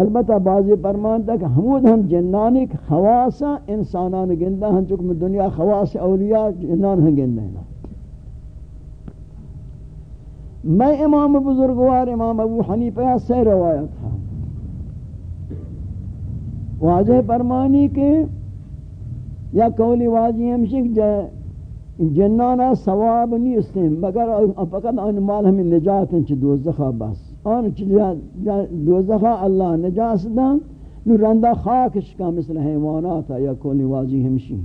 البتہ بعضی فرمان تک حمود ہم جنانی خواسا انسانان گندہ ہم چکم دنیا خواص اولیاء جنان ہم گندہ ہیں میں امام بزرگوار امام ابو حنیفہ سے روایت تھا۔ واضح فرمانی کے یا قولی واضح ہمشک جنانا ثواب نہیں استیں مگر فقط ان مال ہمیں نجات ہیں چھ دوزخہ بس۔ آن دوزخا اللہ نجاس دن، نو رندہ خاکش کا مثل حیوانات یا کولی واضی ہمشی.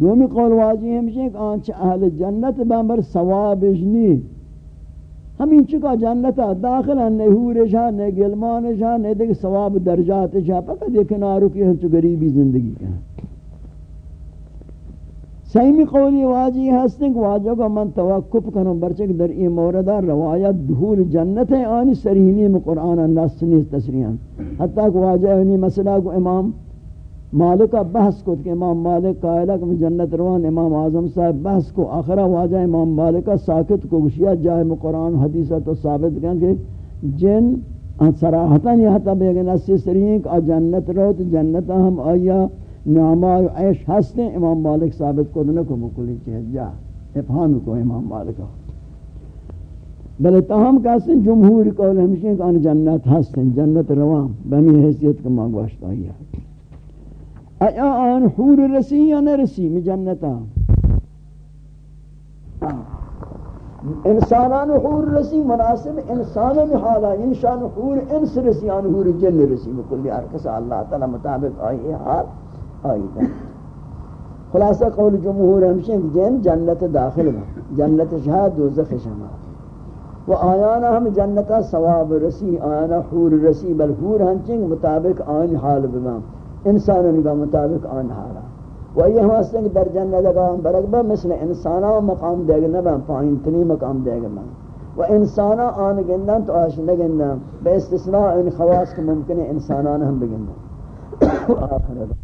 دومی قول واضی ہمشی کہ آنچہ اہل جنت بامبر ثواب اجنی ہمیں چکا جنت داخل ہیں نہ حورش ہے نہ گلمانش ہے نہ دیکھ ثواب درجاتش ہے پکا دیکھنا رکی ہے چو گریبی زندگی کا. سیمی قولی واجی ہستیں کہ واجہ کو من توقف کنوں برچک در این موردہ روایت دھول جنت ہے آنی سریحنی میں قرآن اللہ سنیز تسریحان حتیٰ کہ واجہ انہی مسئلہ کو امام مالکہ بحث کو کہ امام مالک قائلہ کہ جنت روان امام اعظم صاحب بحث کو آخرہ واجہ امام مالکہ ساکت کو گشیا جائے میں قرآن حدیثہ تو ثابت کریں کہ جن سراحتاً یہ حتیٰ بیگن اسی سریحیں کہ جنت رو تو جنت ہم آیا نعماء عیش ہستے امام مالک ثابت کو دنے کو مکلی چیز جا افہامی کو امام مالک بلے تاہم کہتے ہیں جمہور قول ہمشہ کہ ان جنت ہستیں جنت روان، بہمی حیثیت کا مانگواشتا ہی ہے۔ ایا آن حور رسی یا نرسی میں جنتا۔ انسانان حور رسی مناسب انسانان حالا انشان حور انس رسی، آن حور جن رسی بکلی ارکسا اللہ تعالی مطابق آئی حال آئی خلاصہ قول جمہور ہمشہ کہ جن یعنی جنت داخل میں جنت شہا دوزخ شما. و آیانا ہم جنتا ثواب رسی آیانا حور رسی، بل حور ہنچنگ مطابق آن حال بمام انسان کا مطابق آن حالا و یہ ہم ہستے ہیں در جنت لگا برقبہ مثل انسانا و مقام دے گا نبا پائن تنی مقام دے گا و انسانا آن گندن تو آش نگندن بے استثناء ان خواص کے ممکن ہے انسانان ہم بگندن. آخر اللہ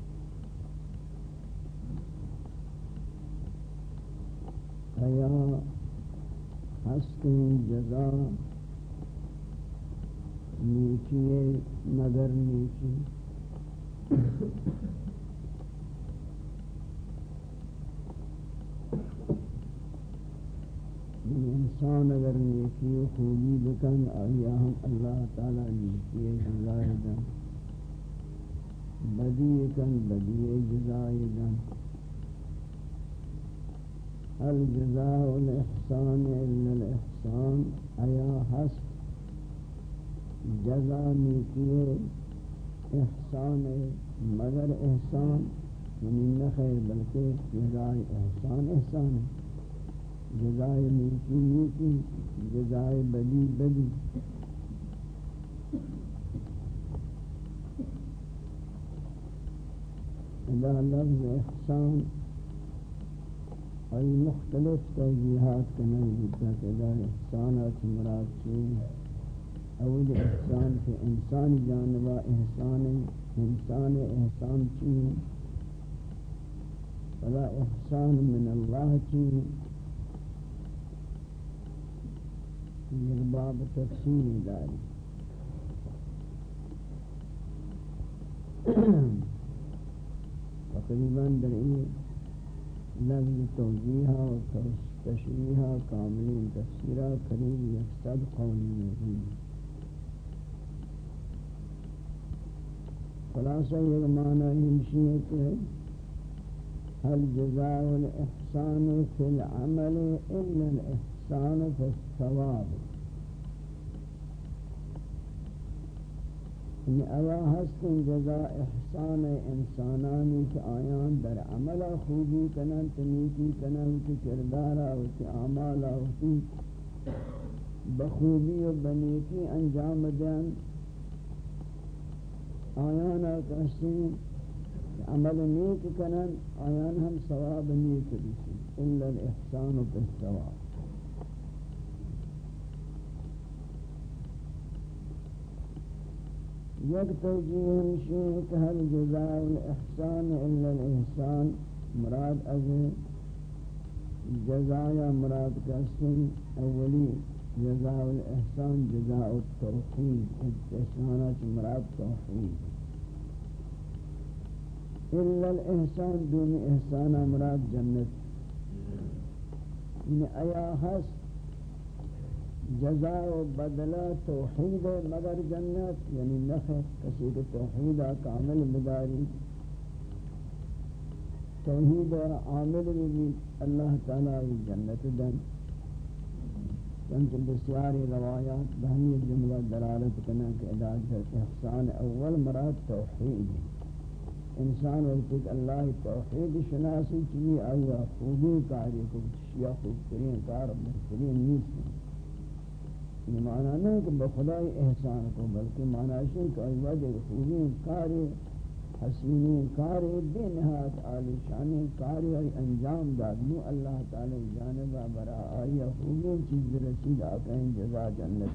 أيا حسن جزاء نیکی مگر نیکی۔ یعنی انسان اگر نیکی و خوبی بکن، آیا ہم اللہ تعالی نیکی جزائے دن؟ بدی کن، بدی جزائے دن۔ الجزاء الاحسان الا الاحسان آیا حسن جزا نیکی احسان مگر احسان یعنی نہ خیر، بلکہ جزائے احسان احسان جزائے نیکی نیکی. جزائے بدی بدی. ادا لفظ احسان اور مختلف توجیحات کا تک ادا احسانات مراد چیز اول احسان کے انسان جانبا احسان انسان احسان چین فلا احسان من اللہ یہ باب تفسیر داری تقریبا در لفظ توجیحہ و تشریحہ کاملین تفسیرہ قریب یکسد قولی موجود خلاصہ یہ معنی ہمشی ہے کہ هل جزاء الإحسان في العمل إلا الإحسان في الثواب. یعنی اوا ہستن جزا احسان انسانانی کہ آیان در عمل خوبی کنن تنیکی کنن کی کردارا و کی اعمالا و کی بخوبی و بنیکی انجام دن آیانا کسی عمل نیک کنن آیان ہم ثواب نیک بیسی الا الاحسان بالثواب. يقتضيهم شيء هل جزاء الإحسان إلا الإحسان. مراد از جزاء مراد كاسم أولي جزاء الإحسان جزاء التوحيد الإحسانات مراد توحيد إلا الإحسان دون إحسان مراد جنة يعني أيا هست؟ جزاء و بدلہ توحید مگر جنت یعنی نخ کسی کے توحید کامل مداری. توحید عامل بھی اللہ تعالی جنت دن. چنچ بسیاری روایات بہمی جملہ دلالت کنا کہ اداد احسان اول مراد توحید انسان وقت اللہ توحید شناسی چیزی آیا خوبی کاری کو شیعہ خوب کرین کار بہترین نیست. یہ معنی نہیں کہ بخدای احسان کو بلکہ معنی ہے کہ وجہ خوبی کاری، حسینی کاری بے نہایت عالی شانی کاری اور انجام داد. نو اللہ تعالی جانب برا آئی خوبی چیز رسید آکہیں جزا جنت.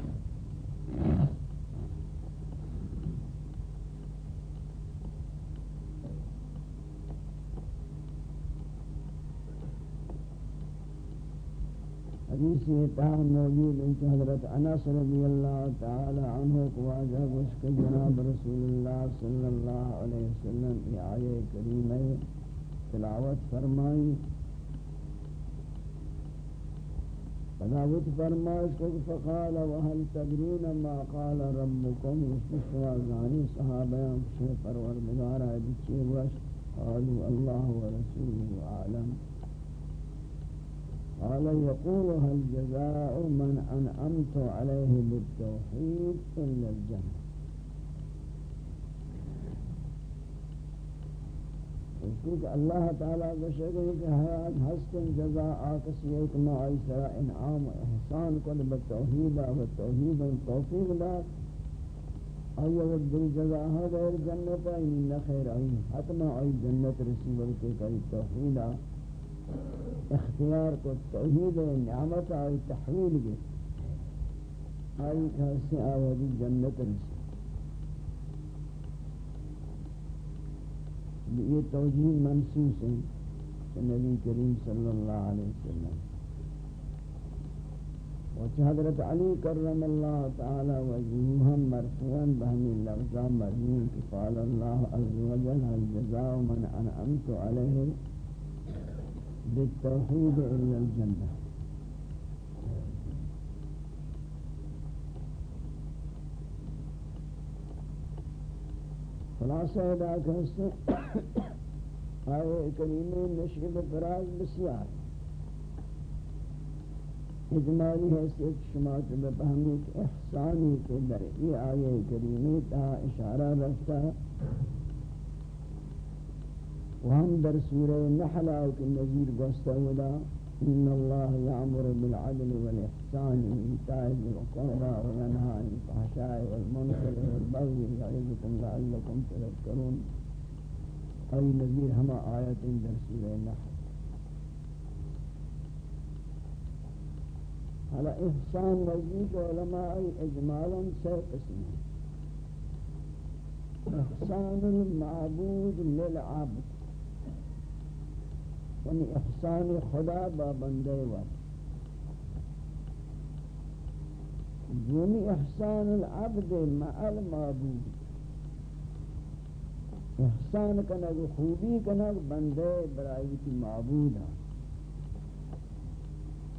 حدیث اتحام موجود ان حضرت أنس رضی اللہ تعالی عنہ کو آجا گوشک جناب رسول اللہ صلی اللہ علیہ وسلم ای آیے کریمہ تلاوت فرمائی۔ فداوت فرمائش کو فقال وهل تدرون ما قال ربكم؟ وشفوا زانی صحابیان شیف پروردگار آئے بچے وش قالوا الله ورسوله عالم۔ قال يقول هل جزاء من أنعمت عليه بالتوحيد إلا الجنة؟ چونکہ اللہ تعالیٰ بشکر کہ حیات حسن جزا معائی سرا إنعام و إحسان کل بتوحید و و توفیق دار آئی وقت دل جزا ہے غیر حتما جنت رسی وقت کئی توحید اختیار کو توحید نعمت آئی تحویل گے آئی کھاسی آوازی جنت رسی یہ توجیہ منسوس ہے کہ نبی کریم صلی اللہ علیہ وسلم۔ وچ حضرت علی کرم اللہ تعالی وجہہم مرفوعاً بہمی لفظہ مرمین کہ قال اللہ عز وجل هل جزاء من انعمت علیہ۔ بالتوحید إلا الجنة. خلاصہ ادا کرتے آئے کریمہ نشر فراز بسیار۔ اجمالی حیثیت شما تو بفہمی کہ احسانی کے در یہ آئے کریمی تا اشارہ رکھتا وهم در سورة النحل أو كالنذير قصة إن الله يعمر بالعدل والإحسان وإيتاء ذي القربى وينهى عن الفحشاء والمنكر والبغي يعظكم لعلكم تذكرون. أي نذير هما آيات در سورة النحل على إحسان نزيد علماء إجمالا سيقسم إحسان المعبود للعبد. یعنی احسان خدا با بندے وقت. یعنی احسان العبد مع المعبود. احسان کنگ خوبی کنگ بندے برائی کی معبود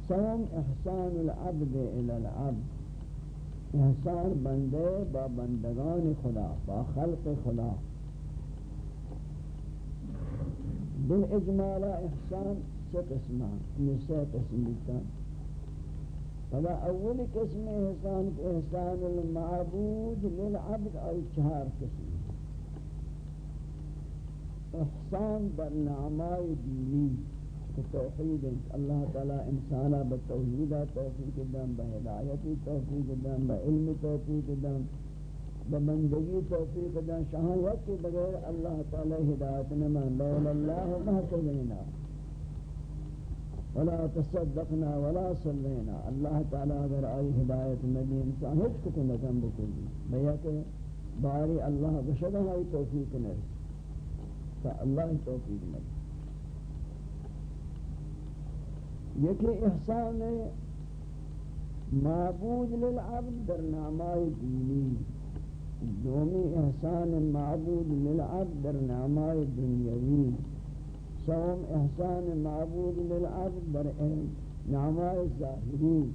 سوم احسان العبد إلى العبد. احسان بندے با بندگان خدا با خلق خدا. بالإجمال إحسان ست اسماء نسات اسم بيتان فلا أول قسم إحسان إحسان المعبود للعبد أو چهار قسم إحسان بالنعماء ديني التوحيد الله تعالی إنسانا بالتوحيد توفيق الدم بهداية دن الدم علم توفيق دن. بمندگی توفیق دم شہایت کے بغیر اللہ تعالی ہدایت نما لول اللہ ما تبینا ولا تصدقنا ولا صلینا اللہ تعالی اگر آئی ہدایت نبی إنسان. ہچ کو نظم بکلی بیا کہ باری اللہ بشدہ آئی توفیق نرس تا اللہ توفیق نرس یکی احسان معبود للعبد در نامائی دینی. دومی احسان معبود للعبد در نامائی دنیاوی. سوم احسان معبود للعبد در نامائی ظاہری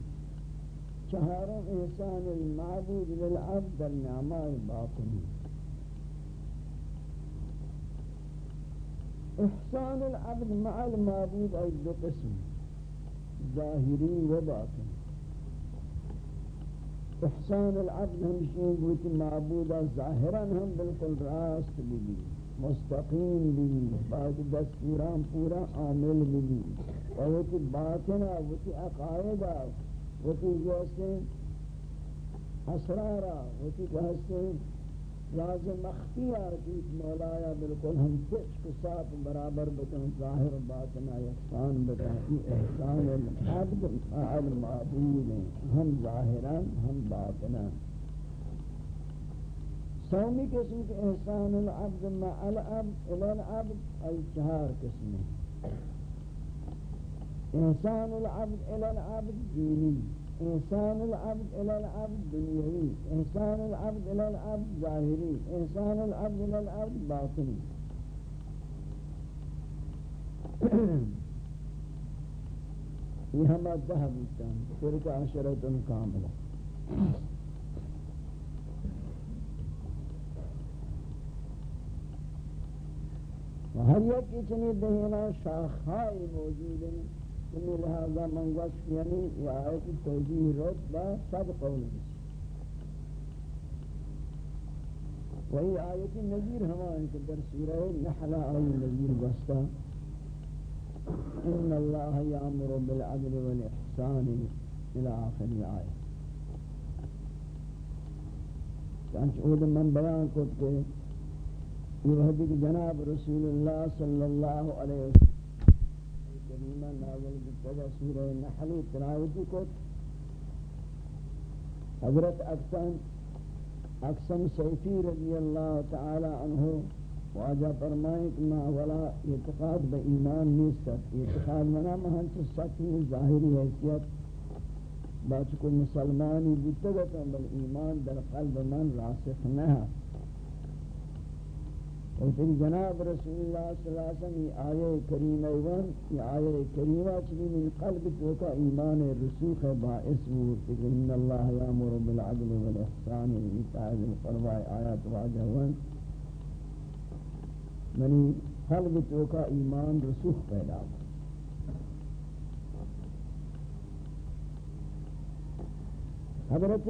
چہارم احسان المعبود للعبد در نامائی باطنی. احسان العبد مع المعبود ای دو قسم ظاہری و باطن احسان العبد ہمشین گوتی معبودا ظاہرا ہم بالکل راست بھی مستقیم بھی بعد دستوران پورا عامل بھی اور وہ باطنہ وہ عقائدہ وہ جیسے اسرارا وہ راز مخفی آتیت مولایا بالکل ہم کچھ کو صاف برابر بکن، ظاہر باطنہ یکسان بکن احسان العبد فعل معبود ہیں۔ ہم ظاہرا ہم باطنہ سومی قسم کے احسان العبد مع العبد، الى العبد، ای چہار قسم احسان العبد الى العبد دینی إنسان العبد إلى العبد دنيوي إنسان العبد إلى العبد ظاهري إنسان العبد إلى العبد باطني یہ ہم ذہب ہوتا ہے. شرک عشرت کاملہ. ہر یک اتنی دہینا شاخائی موجود ہیں. تمہیں لہذا من وصف یعنی یہ آیت توجیح رد با سب قول بسی وہی آیت نظیر ہمائیں کہ در سورہ نحلہ آئی نظیر بستا ان اللہ یامر بالعدل والاحسان إلى آخر آیت. چانچہ اود من بیان کت کہ یہ وحدی کہ جناب رسول اللہ صلی اللہ علیہ وسلم کریمہ نازل بتگا سورہ نحل تلاوتی کو حضرت اقسم اقسم سیفی رضی اللہ تعالی عنہ واجہ فرمائے کہ ما ولا اعتقاد با ایمان نیست. اعتقاد منا مہن چھ سکی ظاہری حیثیت باچ کو مسلمانی بتگا بل ایمان در قلب من راسخ نہ اور پھر جناب رسول اللہ صلی اللہ علیہ وسلم یہ آیہ کریمہ ایوان یہ آیہ کریمہ چلی من قلب تو کا ایمان رسوخ باعث ہو کہ ان اللہ یامر بالعدل والاحسان ویتاء ذی القربى آیات واجہ وان منی قلب تو کا ایمان رسوخ پیدا حضرت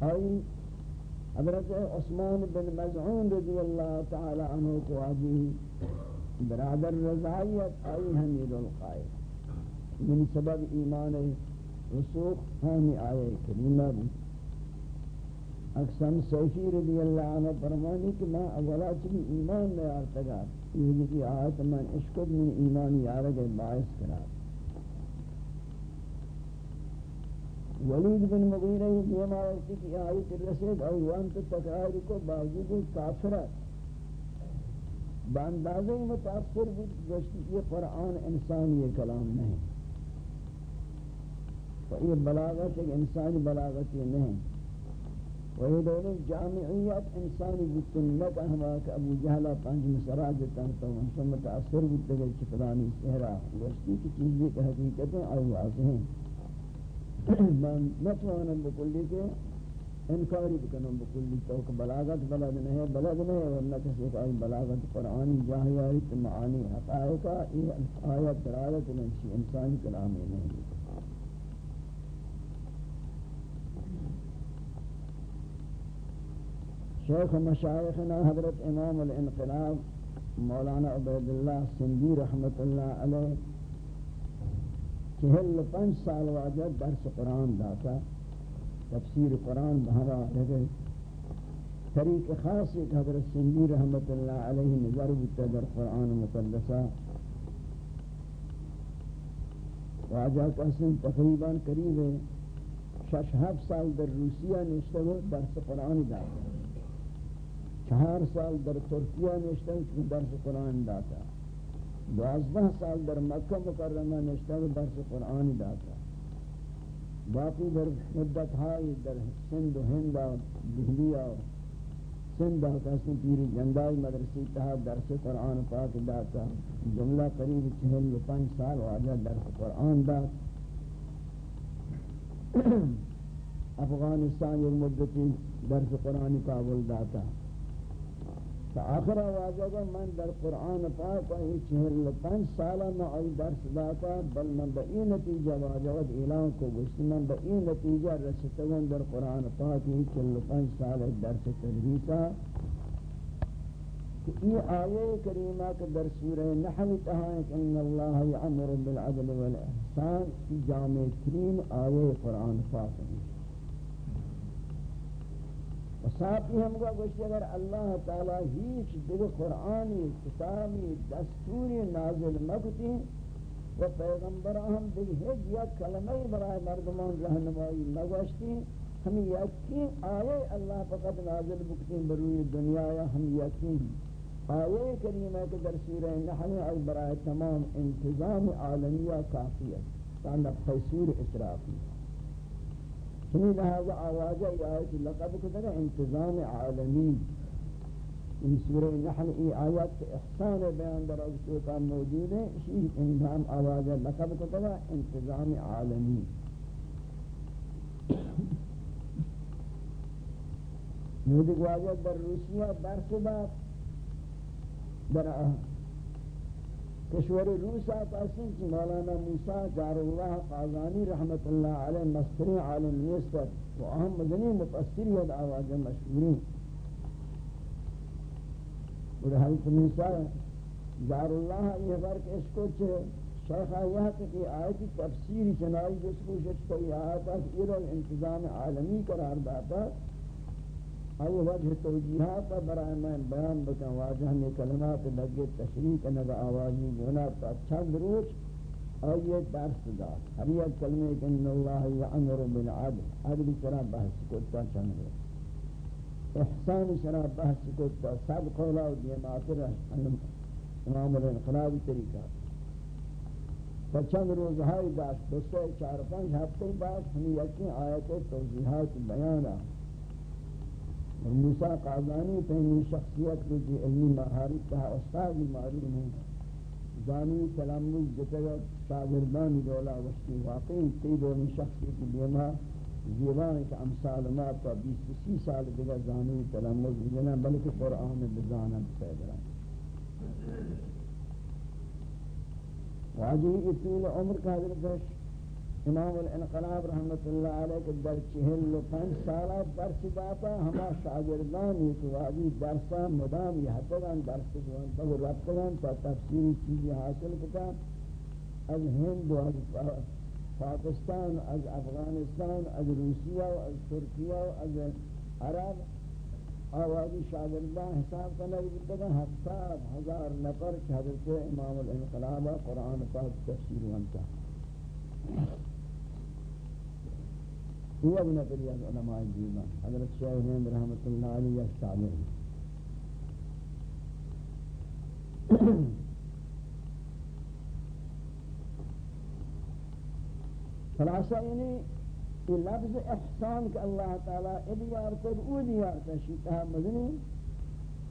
آئی حضرت عثمان بن مزعون رضی اللہ تعالی عنہ کو آجی برادر رضائیت آئی حمید القائد من سبب ایمان رسوخ ہمی آئے کریمہ بھی اقسم سیفی رضی اللہ عنہ فرمانی کہ میں اولا چلی ایمان میں آرتگا۔ یہ لکی آیت من اشکد من ایمان یارگ باعث کرار ولید بن مغیرہ یہ دیما وقتی کی آیت رسید اور وانت تقرار کو باوجود کافرت باندازہ متاثر بود گوشتی یہ قرآن انسانی کلام نہیں۔ تو یہ بلاغت ایک انسانی بلاغت یہ نہیں۔ وہی دولے جامعیت انسانی بودتن لکا ہما کہ ابو جہلہ پانچ مسرا جتا تو ہم سے متاثر بودتے گئے چپلانی سہرہ گوشتی کی چیزیں کہ حقیقتیں آئی واضح ہیں۔ من نتوانم بکلی کے انکاری بکنم بکلی تو کہ بلاغت بلد نہیں بلد نہیں ورنہ کسی کہ بلاغت قرآنی جاہی آیت معانی حقائقہ یہ آیت درالت نہیں انسانی کلامی نہیں شیخ مشایخنا حضرت امام الانقلاب مولانا عبید اللہ سندی رحمت اللہ علیہ چہل پنج سال واجہ درس قرآن داتا تفسیر قرآن بہرا رہے طریق خاص ایک حضرت سندی رحمت اللہ علیہ نظر بتا در قرآن مقدسہ۔ واجہ قسم تقریباً قریب شش ہفت سال در روسیہ نشتے ہو، درس قرآن داتا چہار سال در ترکیہ نشتے ہو، درس قرآن داتا دوازدہ سال در مکہ مکرمہ نشتے ہو درس قرآن داتا باقی در مدت ہائی در سندھ و ہندہ دہلیہ و سندہ قسم پیری جندائی مدرسی تہا درس قرآن پاک داتا جملہ قریب چہل و پنج سال واجہ درس قرآن داتا افغانستان ایک مدتی درس قرآن قابل داتا تا آخر آوازہ گا من در قرآن پاک ہی چہر پنج سالہ میں آئی درس داتا بل من با این نتیجہ واجہت اعلان کو گوشت، من با این نتیجہ رسطگن در قرآن پاک ہی چہر پنج سالہ درس تدریسا کہ یہ آیے کریمہ کے در سورہ نحو تہا ہے کہ ان اللہ یعمر بالعدل والاحسان کی جامع ترین آیے قرآن پاک ہے۔ و ساتھ ہی ہم کو گوشت، اگر اللہ تعالی ہیچ دیگر قرآنی، کتابی دستوری نازل مکتی، و پیغمبر ہم دیگر ہیچ یا کلمہ برای مردمان رہنمائی مگوشتی ہم یقین آئے اللہ فقط نازل بکتی بروی دنیا یا ہم یقین، آیے کریمہ کے در سورہ نحل از برائے تمام انتظام عالمیہ کافیت تانا خیسور اسرافی سنی لہذا آواجہ یہ آیت لقب کتنا انتظام عالمی. ان سورہ نحل ای آیت کے احسان بیان در اگتو کا موجود ہے اسی انظام آواجہ لقب کتنا انتظام عالمی. نودک واجہ در روسیہ درس بات در کشور روسا پاسن کی مولانا موسیٰ جار اللہ قازانی رحمت اللہ علیہ مستری عالم نیستر و اہم مدنی مفسری ید آواز مشہوری۔ اور حضرت موسیٰ جار اللہ یہ فرق اس کو چھے شیخ آیات کی آیتی تفسیری چنائی جس کو شچتا یہ آیات ایرہ انتظام عالمی قرار داتا۔ ای وجہ توجیحات برای میں بیان بکن واجہ میں کلمات لگے تشریح کنگا آوازی گونا تا چند روچ آئیے درس دا ہر یک کلمے کہ ان اللہ یعمر بالعدل، عدل سرا بحث کتا چند روچ احسان سرا بحث کتا سب قولا و دیمات امام الانقلاب طریقہ تا چند روز ہائی داشت دو سو چار پانچ ہفتے بعد ہمیں یقین آیت توضیحات بیانا اور موسیٰ قادانی پہنی شخصیت کو جی علمی مہارت تہا استاد معلوم ہے جانی تلمز جتگا شاگردانی دولا وشتی واقعی تی دونی شخصی کی زیبان کہ امثال ما تا بیس سی سال دیگا زانی تلمز جنا بلکہ قرآن بزانا پیدرا واجی اطول عمر کا حضرت امام الانقلاب رحمت اللہ علیہ کے در چہل و پنج سالہ درس داتا ہما شاگردان ایک واضی درسا مدام یہ حتگان درس دوان تب ربتگان تا تفسیری چیزی حاصل کتا از ہند و از پاکستان از افغانستان از روسیہ و از ترکیہ و از عرب آوازی شاگردان حساب کرنے کی بودتا ہفتاد ہزار نفر کہ حضرت امام الانقلاب قرآن پاک تفسیر وانتا هو ابن قریب علماء دیوان حضرت شیخ ہند رحمت اللہ علیہ شامل خلاصہ یعنی یہ لفظ احسان کہ اللہ تعالی ادیار کو او دیار کا مدنی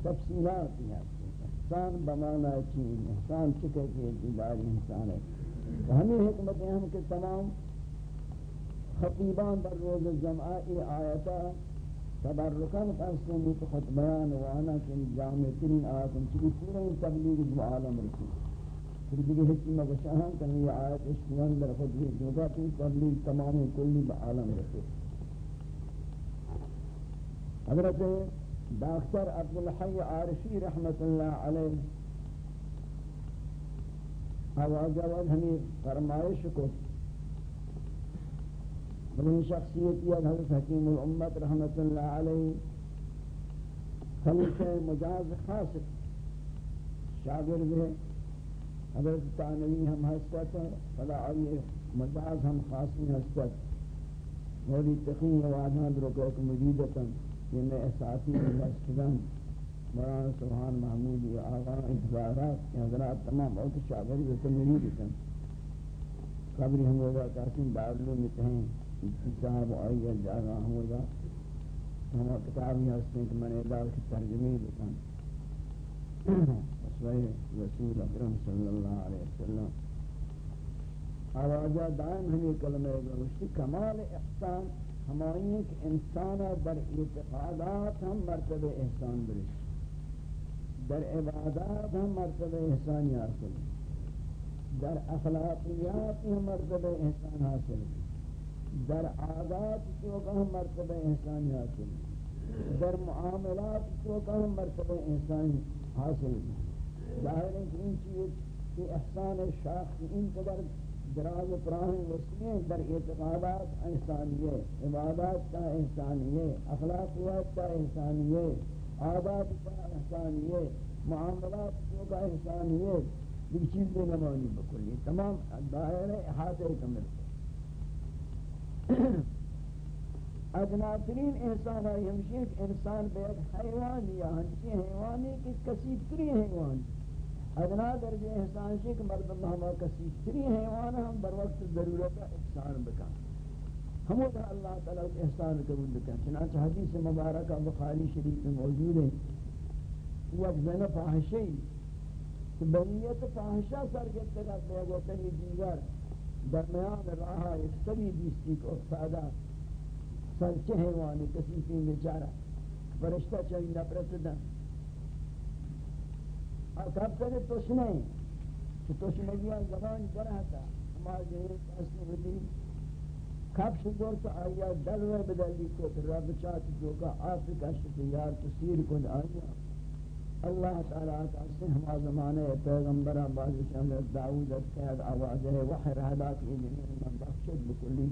تفصیلات ہے احسان بمانا چین احسان چکے کہ دیداری انسان ہے ہمیں حکمت ہم کہ تمام خطیبان در روز جمعہ ای آیتا تبرکان قسم بھی تو خطبیان وانا کہ جامع ترین آیت چلی پورا ان تبلیغ دو عالم رسی پھر دیگه حکم مگشاہاں کہ یہ آیت اشتوان در خطبی دوگا تین تبلیغ تمام کلی با عالم رسی حضرت ڈاکٹر عبدالحی عارفی رحمت اللہ علیہ آواز آواز ہمیں فرمائش کو من شخصیت حضرت حکیم الامت رحمت اللہ علیہ خلیفہ مجاز خاص شاگرد ہے حضرت تانوی ہم حسد ہے فلا آئی مجاز ہم خاصی حسد مولی تقین وعدان رکوک مجیدتا یہ میں احساسی مجاز مولانا سبحان محمود یا آغا انتظارات حضرات تمام اوک شاگرد تمرید کن قبری ہم ہوگا تحسین دارلو متہیں صاحب آئی جاگا ہوگا ہم کتاب ہی ہستے ہیں کہ میں نے دار کی ترجمی بکن اسوئے رسول اکرم صلی اللہ علیہ وسلم۔ آواجہ دائم ہمیں کلمہ گوشتی، کمال احسان، ہماری ایک انسان در اعتقادات ہم مرتبہ احسان برس در عبادات ہم مرتبہ احسان حاصل۔ در اخلاقیات ہم مرتبہ احسان حاصل۔ برش در عادات تو کا ہم مرتبہ احسان حاصل در معاملات تو کا ہم مرتبہ احسان حاصل ظاہر ہے کہ ان چیز کی احسان شاخ ان قدر دراز پراہم وسیع در اعتقادات احسانیے عبادات کا احسانیے اخلاقیات کا احسانیے عادات کا احسانیے معاملات کا احسانیے یہ چیز نمانی بکلی تمام دائرہ احاطہ کمل ادناترین احسان ہے ہمشی ایک انسان بے ایک حیوان یا ہنچی حیوانی کی کسی تری حیوان ادنا درجہ احسان شک مردم ہما کسی تری حیوان ہم بر وقت ضرورت احسان بکا ہمو دا اللہ تعالیٰ کے احسان قبول بکا چنانچہ حدیث مبارکہ بخاری شریف میں موجود ہے. یک زن فاحشی بریت فاحشہ سر کے تکت بے گو دیگر. درمیان راہ ایک سبی بیستی کو افتادا سرچہ حیوانی کسی کی بیچارہ فرشتہ چاہی نپرت دن اور کب تک توشنے کہ توشنگیاں زبان برہ درہتا ہمارے جہیل پاسنی ہوتی کب شدور تو آیا دلوے بدلی کو رب چاہتی جو کا آپ کا شکریار تسیر کن آیا؟ اللہ تعالیٰ تعالیٰ ہما زمانے پیغمبرہ بازی شامل دعوید اتقید آوازہ وحی رہدا کی جنین من بخشت بکلی.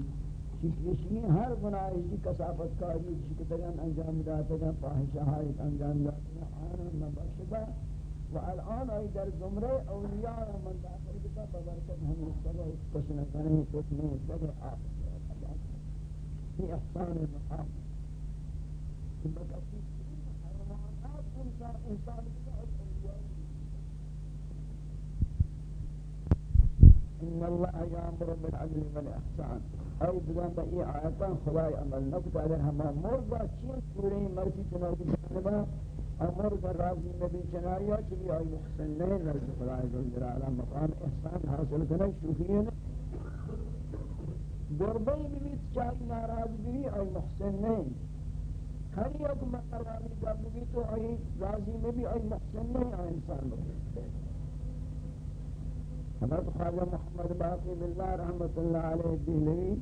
شکلشنی ہر گناہ اسی کسافت کاری شکتگن انجام داتگا فاہشہ ہائیت انجام داتگا آنم من بخشتا والآن آئی در زمرے اولیاء من داخل کتا ببرکت ہم اس سبا اس کشن کریں کشنے سب آفت. یہ احسان محام بکت ان الله يامر بالعدل والاحسان اي بدان بئی آیتان خدای عمل نکتا اگر ہما مرد چین سوره مرسی چنائی جانبا امر در راضی نبی چنائی چلی آئی محسن نہیں نرد خدای جلالہ مقام احسان حاصل کرنے شوفی ہے گربئی بھی چاہی ناراض بھی آئی محسن نہیں ہر یک مقرانی جب بھی تو آئی راضی میں بھی آئی محسن نہیں آئی إنسان حضرت خواجہ محمد باقی باللہ رحمت اللہ علیہ دہلوی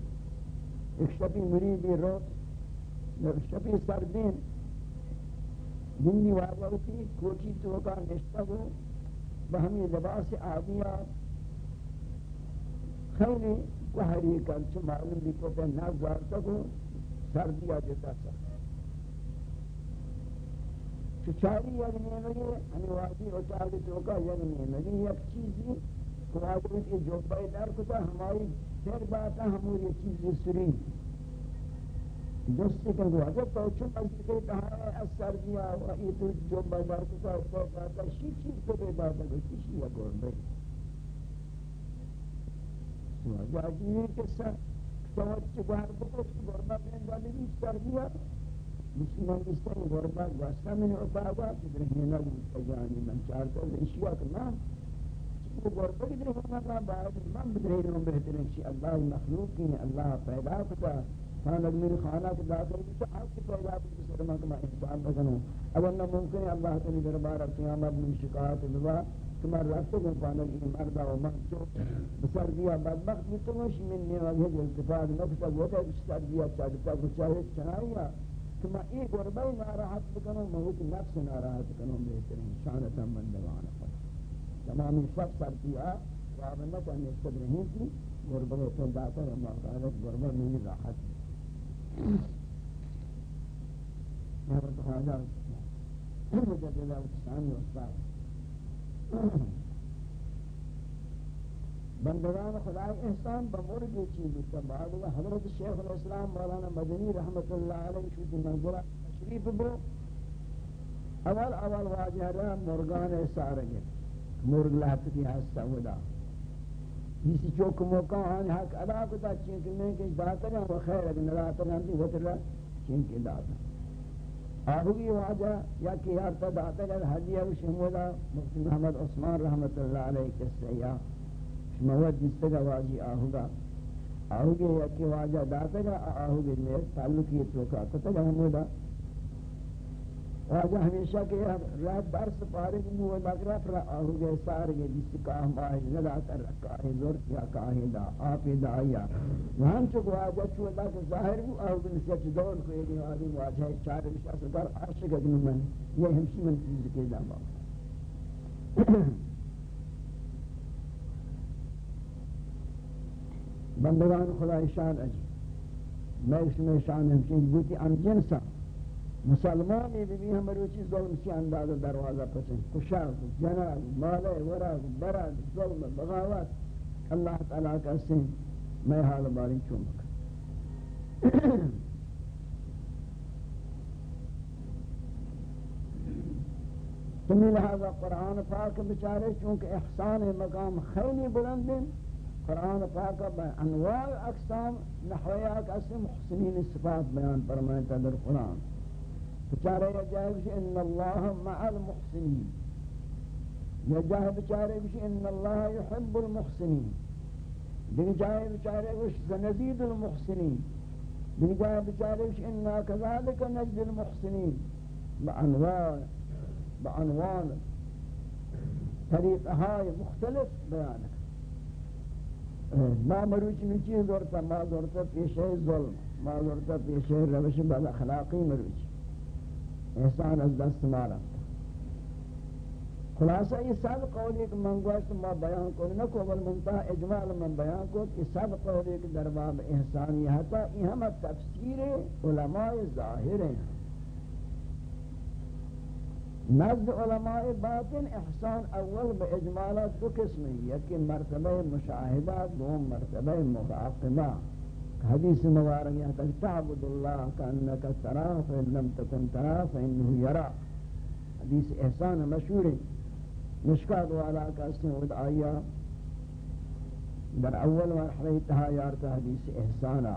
ایک شبی مریدی روت ایک شبی سردین جنی واجہ ہوتی کوچی تو نشتہ ہو بہمی لباس آدیا خیلی گوھری کر چو معلوم بھی کو پہ نازوار تک ہو سردیا جتا سکتا چاری یک نیمگی ہمیں واضی اچاگی چوکا یک نیمگی یک چیزی قرآن کی جو بیدار کتا ہماری پھر باتا ہماری چیزی سری. جس سے کہ اگر تو چون از کے کہا ہے اثر دیا و یہ تو جو بیدار کتا پھر باتا شی چیز کو بے باتا کو کسی یا گور بے سواجہ جیوی کسا سوچ چگوار بکت گوربا پیندالی سر دیا مسلمان استن غربا واسطہ من عبابا بدرہینا مستجانی من چارتا اشیاء کنا وہ غربا کی درہینا کا بعد من بدرہینا بہترین شی اللہ مخلوق کی اللہ پیدا کتا من خانہ کے داخل کی تو آپ کی پیدا کی سرما کما انسان بکنو اگر نہ ممکن ہے اللہ تعالی دربار قیامت من شکایت دعا کما راستے کو پانا کی و بسر دیا بدبخت بھی تو من نے وجہ نفسہ وہ کہ سر دیا چاہتا کو چاہے چنایا کہ میں یہ غربہ ناراحت بکنوں میں ایک نفس ناراحت کنوں بہترین شانتا من دوانا پر تمامی شخص پر کیا وابنہ کا نشتب نہیں کی غربہ پیدا کر اللہ تعالیٰ غربہ میری راحت حضرت خواجہ مجددہ اقسانی استاد بندگان خدای احسان بمرگ چیز تا بعد حضرت شیخ الاسلام مولانا مدنی رحمت اللہ علیہ شوتی منظرہ تشریف بو اول اول واجہ رہا مرگان سارگے مرگ لحت کی حصہ ودا جیسی چوک موقع آن حق ادا کتا چینک میں کش داتا رہا و خیر اگر نداتا رہا دی وطر رہا چینک داتا آہوگی واجہ یا کہ یارتا داتا رہا حجیہ و شمولا محمد عثمان رحمت اللہ علیہ کے سیاہ موت جس کا واجی آہوگا آہوگے یکی واجہ داتا گا آہوگے میں تعلقی تو کا کتا گا ہمودا واجہ ہمیشہ کہ رات بار برس پارک مو لگرا پر آہوگے سارگے جس کا ہم آئے ندا کر رکھا ہے زورت یا کاہے دا، آپ دا آیا وہاں چک واجہ چو دا کہ ظاہر ہو آہوگے نسیچ دور کو ایک آدم واجہ چار مشاہ سکر عاشق اگنو من یہ ہمشی من چیز کے داما بندگان خدا شان اجی میں اس میں شان ہمشین بوتی ان جنسا مسلمانی بھی بھی ہم روچی ظلم سی انداز دروازہ پسند کشاک جناب مالے وراک براد، ظلم، بغاوت. اللہ تعالیٰ کا سن میں حال باری چومک تمہیں لہذا قرآن پاک بچارے چونکہ احسان مقام خیلی بلند ہیں قرآن پاک انواع اقسام نحویہ قسم محسنین صفات بیان فرمائتا در قرآن. بچارے یا جائے بشی ان اللہ مع المحسنین. یا جائے بچارے بشی ان اللہ يحب المحسنین. دیکھ جائے بچارے بشی سنزید المحسنین. دیکھ جائے بچارے بشی أنا کذالک نجد المحسنین. بعنوان بعنوان طریقہ مختلف بیان. ما مروچ میں دورتا ما دورتا پیشے ظلم، ما دورتا پیشے روش بد اخلاقی مروچ. احسان از دست مارا خلاصہ یہ سب قول ایک منگوشت ما بیان کو نہ کو بل منتہا اجمال من بیان کو کہ سب قول ایک درباب احسانی ہتا یہ ہم تفسیر علماء ظاہر ہیں. نزد علماء باطن احسان اول با اجمالات دو قسم ہے یکی مرتبہ مشاہدہ دو مرتبہ مراقبہ حدیث مبارک یہاں تک تعبد اللہ کانکا ترا فإن لم تکن ترا فإنه یرا حدیث احسان مشہور ہے مشکات والا کا سنود آیا در اول مرحلہ تہا یارتا حدیث احسانہ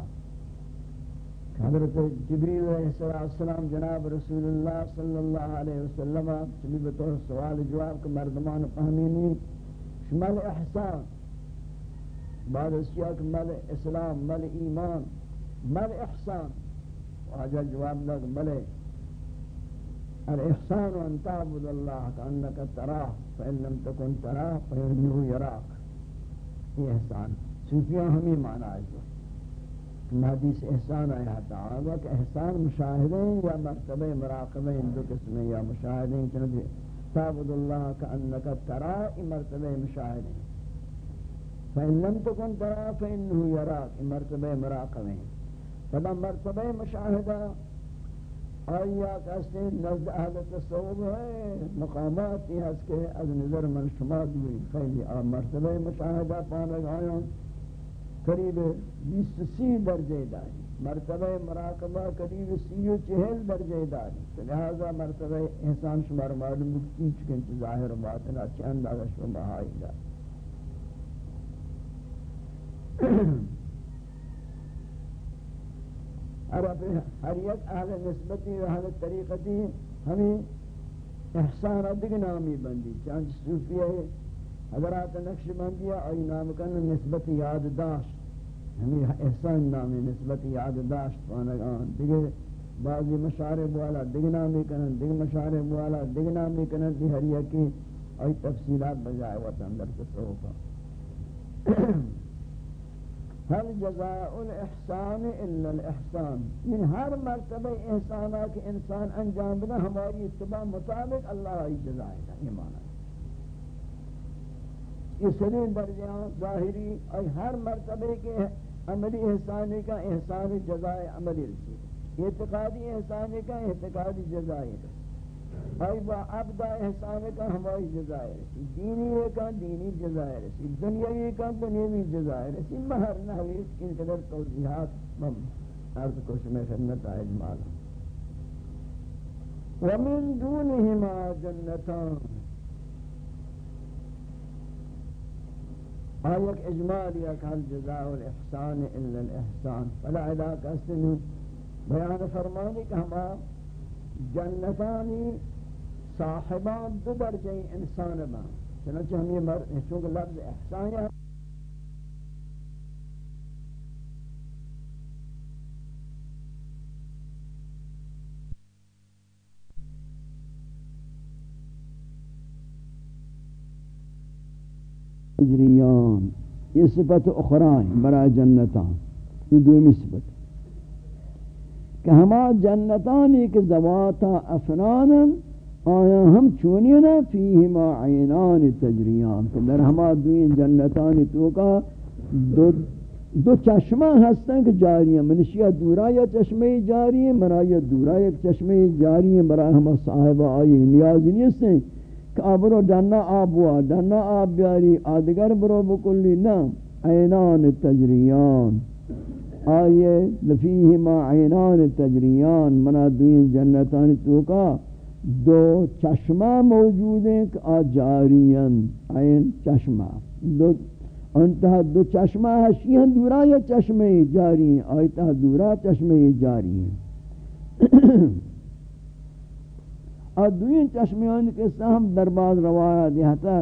حضرت جبریل علیہ السلام جناب رسول اللہ صلی اللہ علیہ وسلم چلی بطور سوال جواب کہ مردمان فہمینی شمال احسان. بعد اسیاء کہ مل اسلام مل ایمان مل احسان. واجہ جواب لگ مل الاحسان ان تعبد اللہ کانکا تراہ فإن لم تکن تراہ فإنه یراک. یہ احسان. صوفیاں ہمیں معنی آئے حدیث احسان آیا تعالیٰ کہ احسان مشاہدیں یا مرتبہ مراقبہ دو قسمیں یا مشاہدیں چنانچہ جی، تعبد اللہ کأنکا ترائی مرتبہ مشاہدیں فإن لم تكن ترى فإنه يراك مرتبہ مراقبہ فلا مرتبہ مشاہدہ، آیا کہتے نزد اہل تصوب ہے مقامات ہی ہس کے از نظر من شما دوئی خیلی مرتبہ مشاہدہ پانک آیاں قریب بیس سی درجے داری۔ مرتبہ مراقبہ قریب سی و چہل درجے داری۔ لہذا مرتبہ احسان شمار معلوم بکتی چکن چی ظاہر و باطنہ چند آگا شما بہائی دا ہر یک اہل نسبتی و اہل طریقتی ہمیں احسان ادھگ نامی بندی۔ چانچ صوفیہ حضرات نقش بندیا آئی نام کن نسبت یاد داشت. ہمیں احسان نامی نسبت یاد داشت پانگان دیگے بعضی مشارب والا دیگ نامی کنن دیگ مشارب والا دیگ نامی کنن دی ہر یکی آئی تفصیلات بجائے وطن در تصوفا. هل جزاء الاحسان الا الاحسان؟ من ہر مرتبہ احسانہ کہ انسان انجام بنا ہماری اتباع مطابق اللہ ہی جزائے گا یہ معنی یہ سنی درجہ ظاہری اور ہر مرتبہ کے عملی احسانی کا احسان جزائے عملی رسی اعتقادی احسانی کا اعتقادی جزائے رسی ای با عبد احسان کا ہماری جزائے رسی دینی کا دینی جزائے رسی دنیاوی کا دنیاوی جزائے رسی مہر نحویس ان قدر توضیحات مم عرض کو شمی خدمت آئے جمال ومن دونہما جنتان آيك إجماليك كان جزاء الإحسان إلا الإحسان. فلا علاقة سنين بيان فرماني كما جنتاني صاحبان دبر برجے إنسان ما. چنانچہ ہم یہ مر چونکہ لفظ إحسان ہے اجریان یہ صفت اخرى برای جنتان یہ دومی صفت. کہ ہما جنتانی کے زواتا افنانا آیا ہم چونی نا فیہما عینان تجریان. کہ در ہما دوین جنتانی تو کا دو, دو چشمہ ہستن کہ جاری ہیں منشیہ دورا یا چشمہ جاری ہیں منا یا دورا یا چشمہ جاری ہیں برای ہما صاحبہ آئی نیاز نہیں ہیں کہ آبرو ڈنا آب ہوا ڈنا آب بیاری، آدگر برو بکلی نا، عینان تجریان. آئیے، لفیہما عینان تجریان، منا دوین جنتان تو کا دو چشمہ موجود ہیں کہ آ جارین عین چشمہ. دو، انتہا دو چشمہ ہشیاں دورا یا چشمہ جاری ہیں آئیتہ دورا چشمہ جاری ہیں. اور دوین چشمیان کے سہم درباز روایا دیتا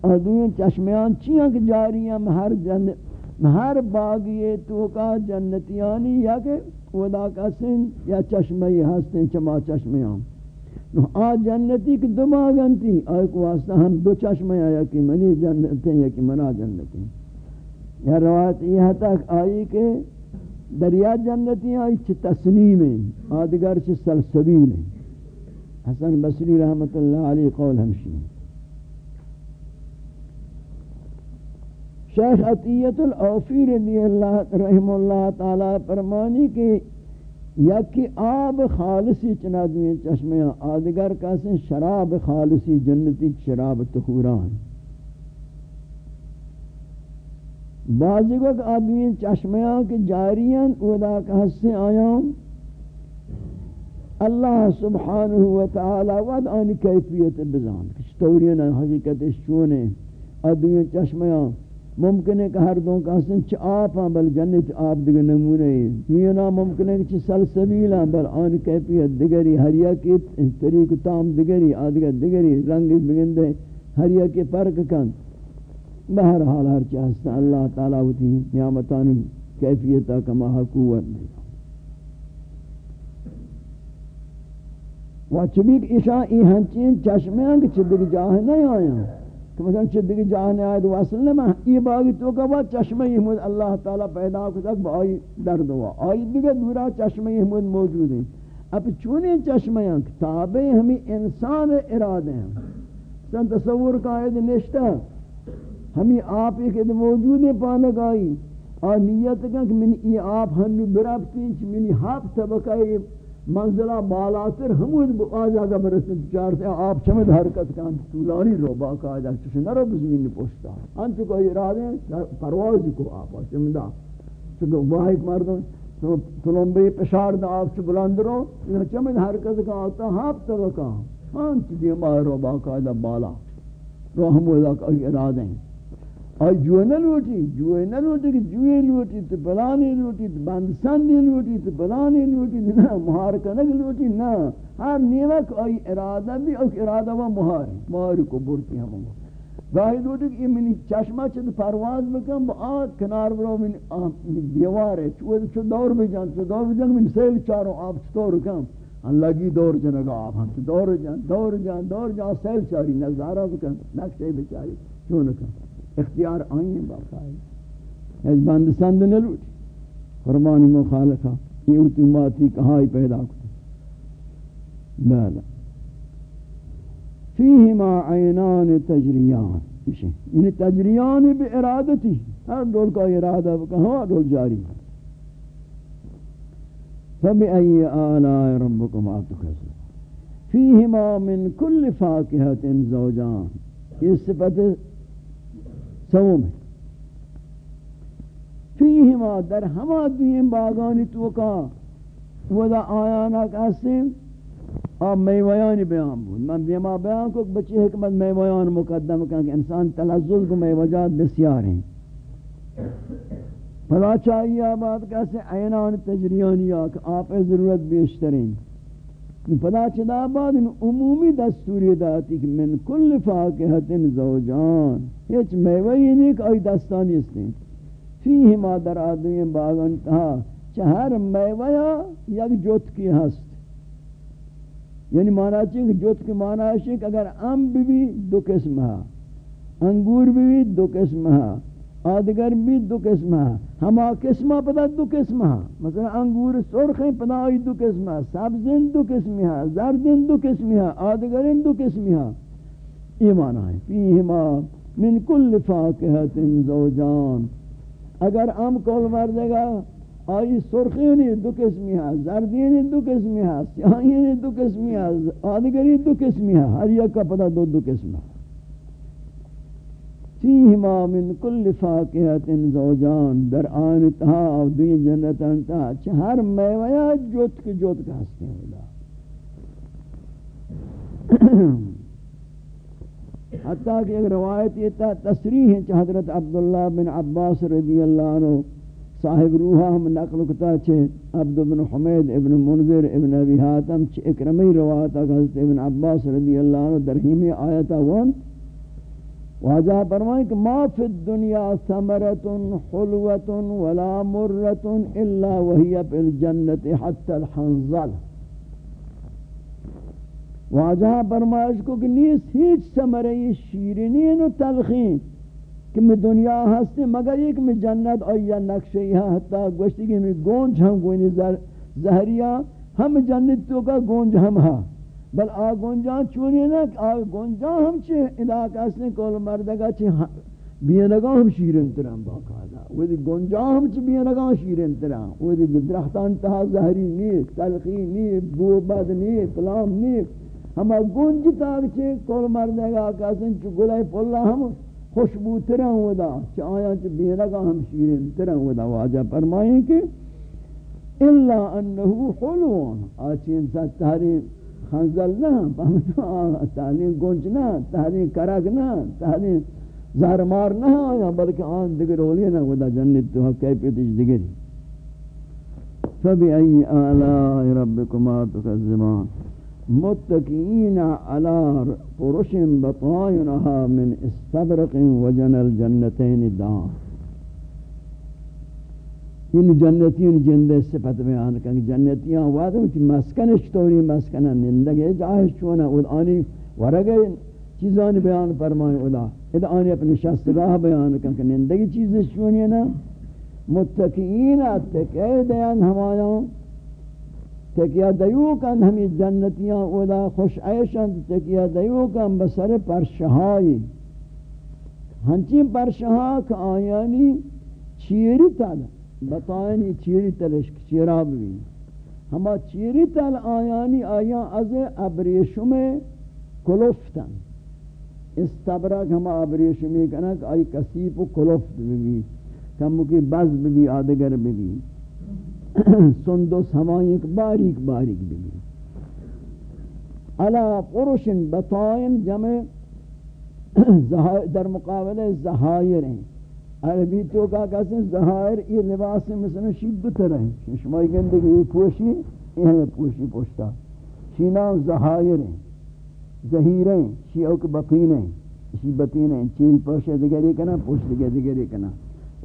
اور دوین چشمیان چیاں کہ جاری ہیں ہر جنت ہر باغی تو کا جنتیانی یا کہ ودا کا سن یا چشمہی ہستیں چما چشمیاں نو، آ جنتی کی دو باغن تھی۔ آئے کو واسطہ ہم دو چشمہ یا کہ منی جنتیں یا کہ منا جنتیں یا روایت یہ تک آئی کہ دریا جنتی آئی چھ تسنیم ہیں، آدگر چھ سلسبیل ہیں۔ حسن بصری رحمت اللہ علیہ قول ہمشی شیخ عطیت الاوفی رضی اللہ رحم اللہ تعالی فرمانی کہ یکی آب خالصی چنا دوئے چشمیاں آدگر کسی شراب خالصی جنتی شراب تخوران بعضی کو کہ آدمی چشمیاں کی جاریاں اودا کہستے آیاں اللہ سبحانہ وتعالی ود آنی کیفیت بزان۔ کچھ توریاں حقیقت شونے آدمی چشمیاں ممکن ہے کہ ہر دوں کا سن چ آپ ہیں بل جنت آپ دیگر نمونے ہیں۔ دوینا ممکن ہے کہ چ سلسبیل ہیں بل آن کیفیت دیگری، ہر کی طریق تام دیگری، آدگر دیگری، رنگ بگندے، ہر کی فرق کن۔ بہرحال ہر چاہستا اللہ تعالیٰ ہوتی نعمتانی کیفیتا کما حقوت دے و چبیک اشاء ای ہنچین چشمیں ہیں کہ چدر جاہ نہیں آیا کہ مثلا چدی کی جان آئے وصل نہ میں۔ یہ باغی تو کا بعد چشمہ احمد اللہ تعالی پیدا کو تک بائی درد ہوا۔ آئی دیگه دورا چشمہ احمد موجود ہیں۔ اب چونے چشمہ ہیں تابع ہمیں انسان ارادے ہیں۔ سن تصور کا ہے نشتہ۔ ہمیں آپ ایک موجود پانک آئی اور نیت کہ من یہ آپ ہنو برابتیں منی حق طبقہ منزلہ بالاتر ہمود بقاضا کا برسن چار سے آپ چمد حرکت کان طولانی رو باقاعدہ چوشے نہ رو بزمین پوشتا۔ انچو کو ارادے پرواز کو آپ چمدہ۔ چکہ واحد مردم تلومبی پشار دا آپ چو بلند رو چمد حرکت کا آتا ہاپ طبقہ۔ انچو دیما رو باقاعدہ بالا۔ رو ہمود ارادے ہیں۔ آئی جوئے نہ لوٹی، جوئے نہ لوٹی کہ جوئے لوٹی تو بلانی لوٹی تو بندسندی لوٹی تو بلانی لوٹی نا مہار کنک لوٹی نا ہر نیمک آئی ارادہ بھی، اوک ارادہ و مہار مہار کو برتی ہم گاہی لوٹی کہ منی چشمہ چھت پرواز بکن با آت کنار برو منی دیوار ہے۔ چو دور بجان چو دور بجان منی سیل چاروں آپ چطور کم۔ اللہ جی دور جنگا آپ ہم دور جان دور جان دور جان، سیل چاری، نظارہ بکن نقشے بچاری، چون کم۔ اختیار آئیں باقاعد ایج بند سند نہ نلوٹ فرمانی مخالقہ یہ اتماتی کہاں ہی پیدا کرتے بلا فیہما عینان تجریان. یعنی تجریان بی ارادتی. ہر دول کا ارادہ کہاں دول جاری. ہے فبأي آلاء ربكما تكذبان فيهما من كل فاكهة زوجان. یہ صفت سوم ہے فیہما در ہما دویم باغانی توکا. ودا آیانا کسیم آب میویانی بیان بود. من دیما بیان کو بچی حکمت میویان مقدم کن کہ انسان تلزل کو میوجات بسیار ہیں پدا چاہیے آباد کیسے عینان تجریانی آکھ آپ ضرورت بیشترین. پدا چدا آباد ان عمومی دستوری داتی کہ من کل فاکہت زوجان، ہیچ میوئی نہیں کہ آئی دستانی اس نے فیہ ما در آدمی باغن تہا چہر میویا یک جوت کی ہست۔ یعنی معنی چاہیے کہ جوت کی معنی ہے کہ اگر ام بھی بھی دو قسم ہے انگور بھی بھی دو قسم ہے آدگر بھی دو قسم ہے ہما قسمہ پدا دو قسم ہے مثلا انگور سرخیں پدا آئی دو قسم ہے سبزین دو قسم ہے زردین دو قسم ہے آدگرین دو قسم ہے یہ معنی ہے فیہما من کل فاکہت زوجان۔ اگر ام کول مردے گا آئی سرخینی دو قسمی ہے زردینی دو قسمی ہے سیاہینی دو قسمی ہے آدگری دو قسمی ہے ہر یک کا پتہ دو دو قسم ہے فیہما من کل فاقیت زوجان، در آن تہا او دوی جنتان تہا چہر میویا جوت کے جوت کا ہستے ہیں۔ حتیٰ کہ ایک روایت یہ تا تصریح ہے کہ حضرت عبداللہ بن عباس رضی اللہ عنہ صاحب روحا ہم نقل کتا چھے عبد بن حمید ابن منذر ابن ابی حاتم چھے اکرمی روایت حضرت ابن عباس رضی اللہ عنہ درہیمی آیتا ون واجہ فرمائیں کہ ما فی الدنیا ثمرت حلوت ولا مرت الا وہی فی الجنت حتی الحنزل واجہ فرمائش کو کہ نیس ہیچ ثمرے شیرینین و تلخین کہ میں دنیا ہستے مگر ایک میں جنت اور یا نقشہ یہاں حتی گوشتی کہ میں گونج ہم گوینی زہریہ ہم جنت تو کا گونج ہم ہاں۔ بل آ گونجان چونی نا آ گونجان ہم چے علاقہ سے کول مردگا چے ہاں، بینگا ہم شیرن تران باقاعدہ وہ دی گونجان ہم چے بینگا شیرن تران وہ دی درختان تہا زہری نی، تلخی نی بو بد نی فلام نی۔ ہم گونج تاک چے کول مردگا کاسن چ گلے پولا ہم خوشبو تران ودا۔ چ آیا چ بینگا ہم شیرن تران ودا۔ واجہ فرمائیں کہ الا انه حلو۔ اچ انسان تاریخ خنزل نہ ہم تو گنج گونج نہ تانی کرک نہ تانی زہر مار نہ آیا بلکہ آن دیگر اولی نہ گدا جنت تو کیفیت دیگر فبی ای آلاء ربکما تکذبان. متقین علی فرش بطائنها من استبرق وجن الجنتین دان. یعنی ان جنتیوں یعنی جندے صفت بیان کہ جنتیاں وعدہ ہوتی مسکنش توری مسکنہ نندگے جاہش چونا او آنی ورگے چیزان بیان فرمائے اولا. ادھا آنی اپنی شستگاہ بیان کہ نندگی چیزش چونی نا متقین تکے دیان ہمایاں تکیہ دیو کن ہمیں جنتیاں اولا. خوش عیشن تکیہ دیو کن بسر پرشہائی ہنچین پرشہاک آیانی چیری تالا. بطائنی چیری تلش چیراب بھی ہما چیری تل آیانی آیاں از ابریشم کلفتن. استبرک ہما ابریشم کنک آئی کسیف و کلفت بھی کمو کی بز بھی آدگر بھی سندس ہما ایک باریک باریک بھی علا قرشن بطائن جمع در مقابل زہائر ہیں. عربی تو کا کہتے ظاہر یہ لباس مثلا شید طرح ہیں شمائی گندگی یہ پوشی یہ ہے پوشی پوشتا شینا ظاہر ہیں ظہیر ہیں شیعوں کے بقین ہیں اسی بطین ہیں چیری پوشے دگری کنا پوش دگری کنا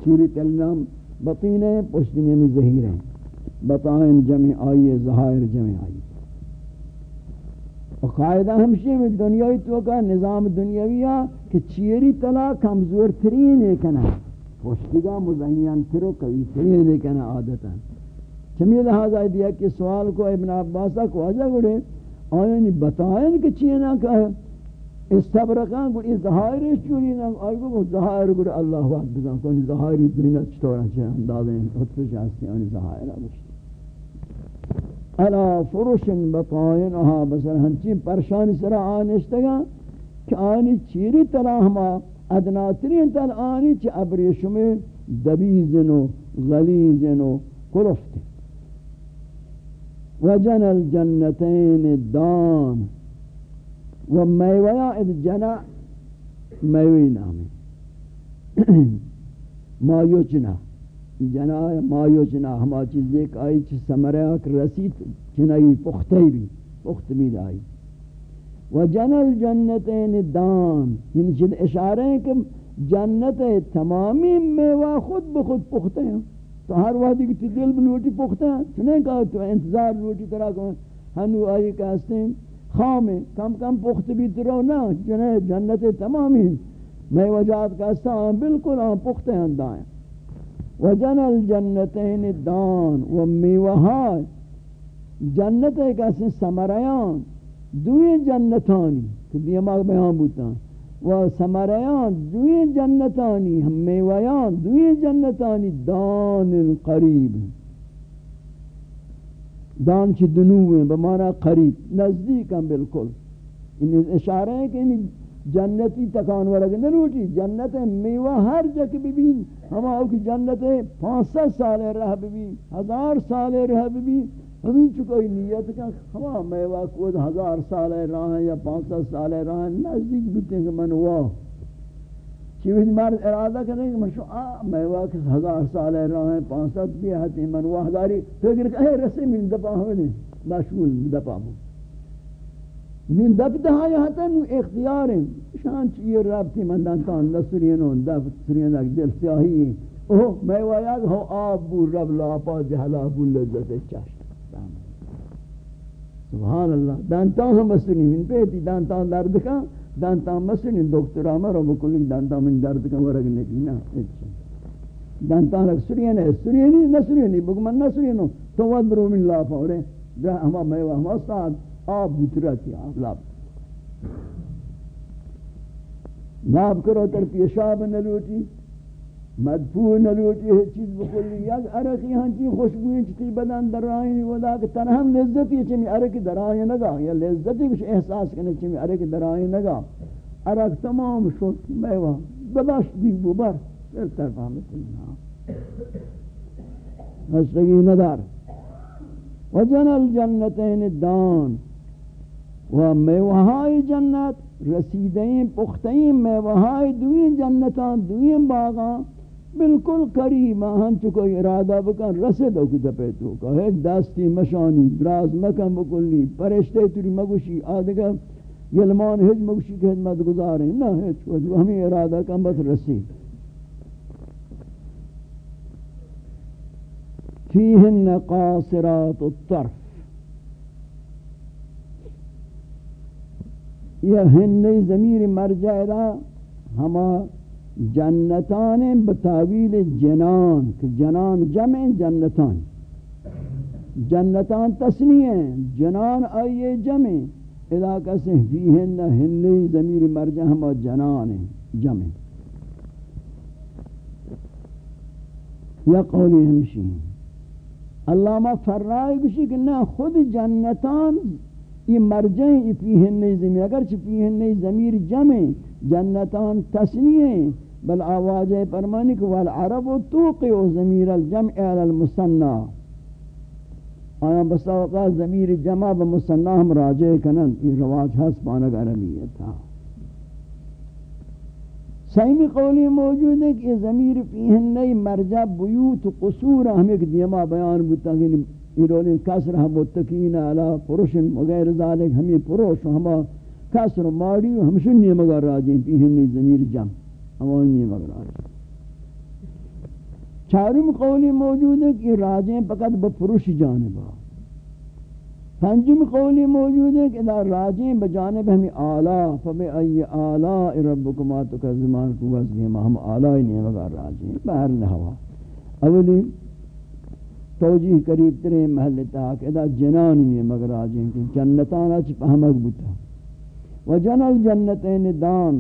چیری تلنام بطین ہیں پوش دنے میں ظہیر ہیں بطائن جمع آئیے ظاہر جمع آئیے قاعدہ ہمشی میں دنیاوی تو کا نظام دنیاوی کہ چیری تلا کمزور ترین ہے کنا پوشتگا مزین ترو قوی ترین لیکن عادتا چمی لحاظ دیا کہ سوال کو، ابن عباسا کو آجا گڑے آئینی بتائیں کہ چینا کہ استبرقان گوڑ این ظاہر چونی نا آئیگو گو ظاہر گوڑ اللہ وقت بزن کنی ظاہری دنیا چطورا چھے اندازیں اتفش ہستی آنی ظاہر آبشتی الا فرش بطائنها بسر ہنچی پرشانی سرا آنشتگا کہ آنی چیری طرح ہما ادناترین تر آنی چی ابریشم دبیزن و غلیزن و کلفت وجن الجنتین دان. و میویا اد جنا میوی نامی. ما یوچنا. جنا مایو جنا ہما چیز ایک آئی چی سمریاک رسید چنائی پختی بھی پخت بھی دائی و جن الجنتین دان. یعنی چیز اشارہ ہے کہ جنت تمامی میوہ خود بخود پختے ہیں. تو ہر وقت کی دل میں لوٹی پختے ہیں. چنہیں کہا تو انتظار لوٹی طرح کہ ہنو آئی کہستے ہیں. خام ہے کم کم پخت بھی ترو نا چنہیں جنت تمامی میوہ جات کہستے ہیں. بالکل ہاں پختے ہیں دائیں وجن الجنتین دان. و میوہا جنت ایک ایسے سمریان دوئی جنتانی کہ دیماغ بیان بوتا۔ و سمریان دوئی جنتانی ہم میوہیان دوئی جنتانی، دان قریب دان چی دنویں بمانا قریب، نزدیک ہم بالکل۔ ان اشارہ ہے کہ جنتی تکان ورگ نروٹی جنت میوہ ہر جک ببین ہما اوکی جنت پانچ سال رہ ببین، ہزار سال رہ ببین۔ ہمیں چکوئی نیت کا ہما میوہ کود ہزار سال رہ یا پانچ سال رہ نزدیک بکتے ہیں کہ من واہ چیوید مرد ارادہ کرنے کہ من شو، آ، میوہ کس ہزار سال رہ پانچ سال بھی ہتی من واہ داری تو اگر کہے رسی من دپا ہونے مشغول دپا ہوں من دب دہا یا ہتا نو اختیار ہیں۔ شان چیئے رابطی من دانتان نسرینو دب سرین اک دل سیاہی ہیں۔ اوہ میں ویاگ ہو آب بو، رب لاپا، جہلا بو، لذت چاشت سبحان اللہ دانتان ہم مسرین من پیتی دانتان درد کا دانتان مسرین دکتر آمر و بکلی دانتان من درد کا ورگ نکی نا دانتان اک سرین ہے سرینی نسرینی بگو من نسرینو تو ود برو من لاپا ہو رہے ہما میوہ ہما ساتھ آب بوترا بوترتی آب لاب لاب کرو تر پیشاب نلوٹی مدفوع نلوٹی ہے چیز بکلی، یک عرقی ہنچی خوشبوئی چیزی بدن در آئینی ودا کہ تنہم لذتی چمی عرقی در آئین نگا یا لذتی کچھ احساس کرنے چمی عرقی در آئین نگا عرق تمام شد، میوہ بداشت بھی ببر پھر طرف آمد اللہ ہستگی ندار۔ وجن الجنتین دان۔ و میوہائی جنت رسیدیں پختیں میوہائی دوئیں جنتان دوئیں باغاں بالکل قریب ہن چکو ارادہ بکن رسد او کتا پیتو کہ ایک دستی مشانی، دراز مکن بکلی، پرشتے تری مگوشی آدھگا گلمان ہج مگوشی کی خدمت گزاریں۔ نا ہیچ ہمیں ارادہ کن بس رسید فیہن قاصرات الطرف۔ یہ ہنی ضمیر مرجع دا، ہما جنتان بتاویل جنان کہ جنان جمع جنتان. جنتان تسنیہ جنان آئیے جمع. علاقہ سے فیہن ہنی ضمیر مرجع ہما جنان جمع. یا قولی ہمشی علامہ فرائی کشی کہ نہ خود جنتان یہ مرجیں یہ پیہن نہیں زمین اگرچہ پیہن نہیں ضمیر جمع، جنتان تسنیے بل آواز پرمانی کہ والعرب توقع ضمیر الجمع علی المصنع. آیا بس اوقات ضمیر جمع بمصنع ہم راجع کنن یہ رواج ہس پانک عربیت تھا سیمی قولی موجود ہے کہ ضمیر پیہن نہیں مرجع بیوت قصور ہم ایک دیما بیان بتا کہ ایرونی کسر ہم متقین علی پروشن وغیر ذالک ہمیں پروش ہما کسر ماری ہمشن نہیں مگر راجیں پیہنی ضمیر جم ہمانی مگر راجیں چارم قولی موجود ہے کہ راجیں فقط بپروش جانبا پنجم قولی موجود ہے کہ دا راجیں بجانب ہمیں آلہ، فبی ای آلہ ربکما تکزمان کو وزنیم ہم آلہ ہی نہیں مگر راجیں، بہر نحوہ۔ اولی توجیح قریب ترے محل تاک، ادا جنان نہیں مگر راجیں، کہ جنتانا چھ پہمک بتا وجن الجنتین دان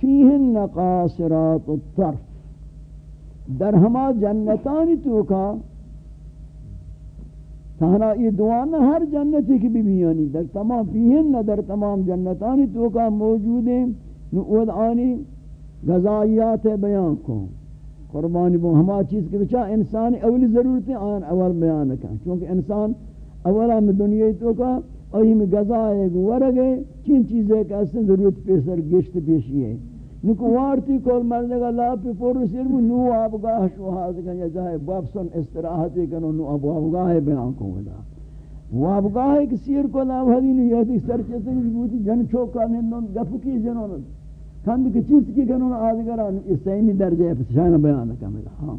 فیہن قاصرات الطرف۔ در ہما جنتانی تو کا، تہنا یہ دعانا ہر جنتی کی بھی بیانی۔ در تمام فیہن، در تمام جنتانی تو کا موجود ہیں۔ نعود آنی غذائیات بیان کو قربانی بو، ہما چیز کے بچا انسان اولی ضرورتیں آن اول بیان کن۔ چونکہ انسان اولا میں دنیا تو کا اوہی میں غذائے ورگے، چین چیزیں کہ اس ضرورت پیسر گشت پیشی ہے۔ نکو وارتی کول مرنے گا، لا پی پور سیر بو نو آبگاہ شوہاد کن، یا جائے بابسن استراحتی کنو نو اب آبگاہ بیان کو گدا وہ آبگاہ ایک سیر کو لا حدین یہ تھی سر چیتے ہیں بوتی جن چوکا نندن گفو کی جنون کھند کی چیز کی کنون آدگران اس سیمی درجہ ہے شاین بیان کمیلا ہاں.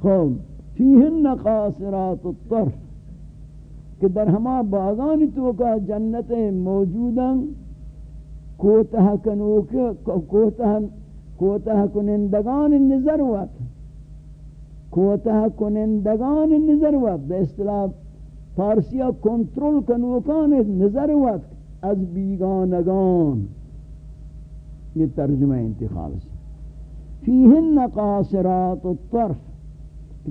خوب فیہن قاصرات الطرف، کہ در ہما باغانی تو کا جنت موجوداں کوتہ کنوک کوتہ کوتہ کنندگان نظر وقت کوتہ کنندگان نظر وقت بے اصطلاح فارسیہ کنٹرول کنوکان نظر وقت از بیگانگان. یہ ترجمہ انتخاب سے فیہن قاصرات الطرف.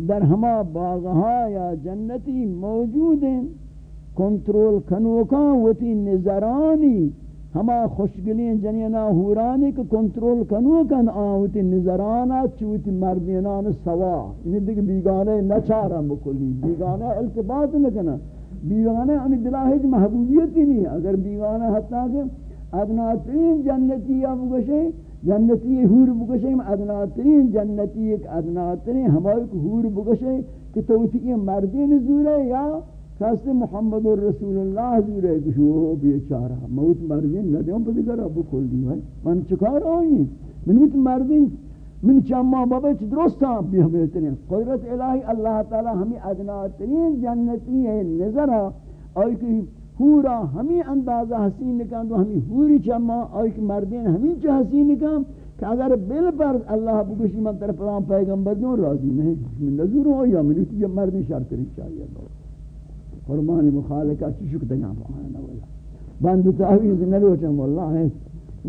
در ہما باغہا یا جنتی موجود ہیں کنٹرول کنوکان وتی نظرانی ہما خوشگلی جنینا ہورانی کو کنٹرول کنو کن آوتی نظرانا چوتی مردینان سوا یعنی دیکھ بیگانے نچارا بکلی بیگانے التباط نکنا بیگانے انہی دلاہج محبوبیتی نہیں اگر بیگانے حتیٰ کہ ادناترین جنتی یا بگشے، جنتی حور بگشے ادناترین جنتی ایک ادناترین ہمارے کو حور بگشے کہ توتی مردین زورے یا کسی محمد رسول اللہ حضور ہے کشو ہو بیچارہ. موت مردین ندیوں پر دیگر ابو کھول دی بھائی. من چکار آئی من موت مردین. من چاما بابا چھ درست ہاں؟ بھی ہمیں اتنے قدرت الہی اللہ تعالی ہمیں ادناترین جنتی ہے، نظر ہاں. آئی کہ ہورا ہمیں اندازہ حسین نکان تو ہمیں ہوری چاما آئی کہ مردین ہمیں چھ حسین نکان کہ اگر بل پر اللہ بکشی من طرف پیغمبر دوں راضی نہیں. من نظور ہو ہاں یا من جب مردین شرط نہیں چاہیے بابا قربانی مخالقہ چشک دگاں پہانا ولا بند تعویز نلوچم واللہ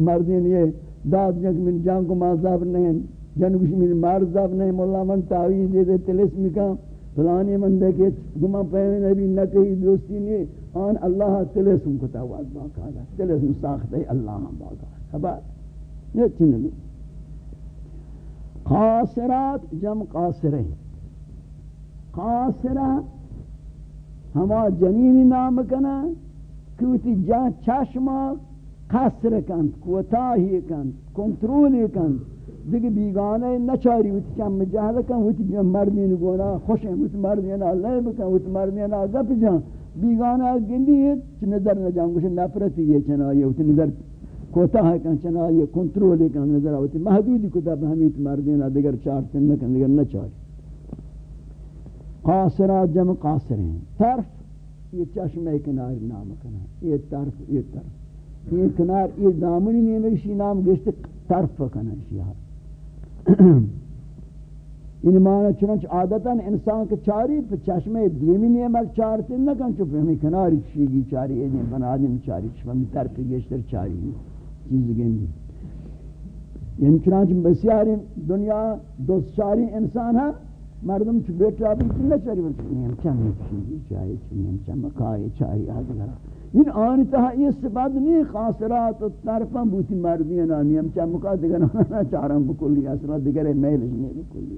مردین یہ داد جنگ من جان کو مازاب نہیں جنگوش من مارزاب نہیں مولا من تعویز دے دے تلسمی کا فلانی من دے کہ گمہ پہنے نبی نہ کہی دوستی نہیں آن اللہ تلسم کو تاواز باقا گا تلسم ساخت ہے، اللہ باقا خبر؟ یہ چنگی قاصرات جم قاصرہ قاصرہ ہما جنینی نام کنا کیوتی جان چشما قصر کن کوتاہی کن کنٹرولی کن دیگه بیگانه نچاری، وقتی چم جهل کن، وقتی مردین گونا خوش ہیں وقتی مردین اللہ بکن، وقتی مردین گپ جان. بیگانه گندی ہے چھ نظر نہ گوش نفرتی ہے چنا یہ وقتی نظر کوتا ہے کن چنا یہ کنٹرول کن، نظر وقتی محدودی کتاب ہمیت مردین دیگر چار تن کن دیگر نچاری. قاصرات جمع قاصر ہیں۔ طرف، یہ چشمہ کنار نام کنا یہ طرف یہ طرف۔ یہ کنار، یہ دامنی نہیں نام گشت، طرف کنا اشیاء ان یعنی معنی چنانچہ عادتا انسان کے چاری پر چشمہ دیمی نہیں عمل چارتے نہ کن چپ ہمیں کناری چیگی چاری ہے بنا دیم چاری چپ ہمیں طرف گشتر چاری چیز گندی۔ یعنی چنانچہ بسیاری دنیا دوست چاری انسان ہے مردم چ بیٹا بھی نہ چاری ورچنی ہم چم چیزی چاہیے چنی ہم چم کائے چاہیے اگر ان آن تہا یہ صفات نہیں خاصرات طرفا بوتی مردی نانی ہم چم کا دیگر نہ چارم بکلی اصلا دیگر میل نہیں بکلی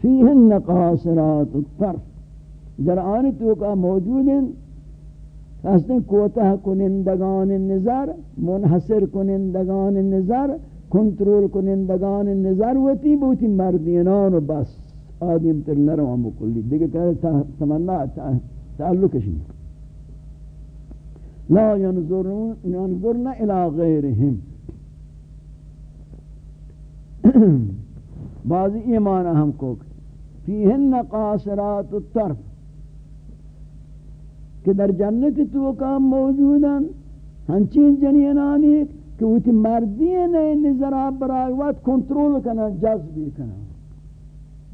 فیہن قاصرات الطرف در آن تو کا موجود ہیں ہستیں کوتہ کنندگان نظر، منحصر کنندگان نظر کنٹرول کنندگان نظر وتی بوتی مردینان و بس. آدم تر نروان بکلی دیگه کہ تمنا تعلقش لا ينظرون ينظرن إلى غيرهم بعض ایمان ہم کو فیہن قاصرات الطرف. کہ در جنت تو کام موجودن. ہنچین جنینانی که اوت مردی نه نظر برای وقت کنترل کنن جذب کنن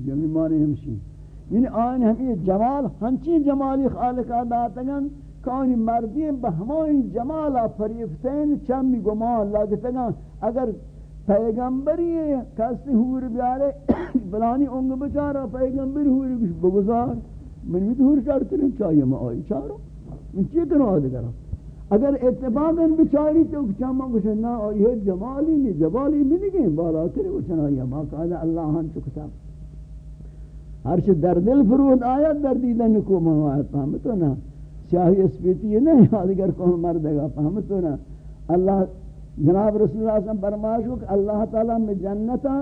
یعنی مانی همشی یعنی آن همی جمال هنچی جمالی خالق آداتگن که آنی مردی به همانی جمال چه میگو ما لگتگن اگر پیغمبری کسی حور بیاره بلانی اونگ بچارا پیغمبر هور بگذار. من می‌تونم حور چارتنم چایی ما آئی چارو. من چی کنو آده اگر اتفاقاً بچاری تو چاہما کچھ نہ آئی ہے جمالی نہیں جبالی بھی نہیں گئے بالا تیرے کچھ نہ آئی ہے اللہ ہن چکتا ہر چھ در دل فرود آیت در دیدن کو منوایت پہمتو نا سیاہی اسپیتی ہے نہیں آدھگر کون مردگا پہمتو نا اللہ جناب رسول اللہ صلی اللہ علیہ وسلم کہ اللہ تعالیٰ میں جنتا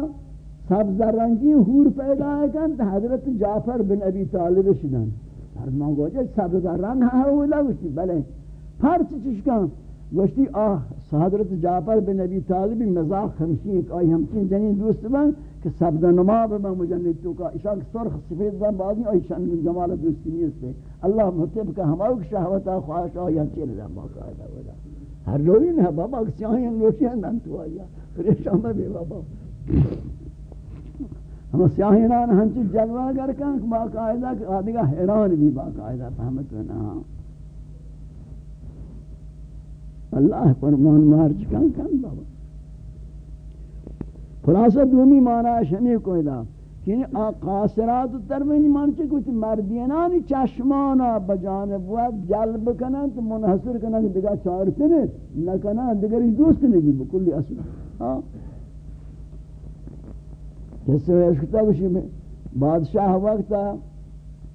سبز رنگی حور پیدا ہے کن حضرت جعفر بن ابی طالب شدن فرمان گوچے سبز رنگ ہے اولا گوشتی بلے ہر پرچ چشکن گوشتی، آہ، حضرت جعفر بن ابی طالب مزاق ہمشی ایک آئی ہمچین جنین دوست بن کہ سبز نما بمن مجنید تو کا۔ اشاک سرخ سفید بن بازی آئی شن جمال دوستی نیستے اللہ مطلب کہ ہمارو کی شہوتا خواہش آئی ہم ہمچین رہا باقاعدہ ولا ہر لوگی نہ بابا سیاہیں لوٹی ہیں نن تو آیا۔ پریشان میں بھی بابا۔ ہم سیاہیں نہ ہنچ جلوہ کر کن باقاعدہ کہ آدھگا حیران بھی باقاعدہ، فہمت نہ ہاں۔ اللہ فرمان مار چکن کن بابا. خلاصہ دومی معنی شمی کوئی دا یعنی قاصرات ترمینی مانچے کچھ مردینانی چشمانا بجانب وقت جلب کنن تو منحصر کنن دیگا چارتے نہیں نہ کنن دیگری دوست نہیں بھی بکلی اصلا جس سے اشکتا کچھ میں بادشاہ وقتا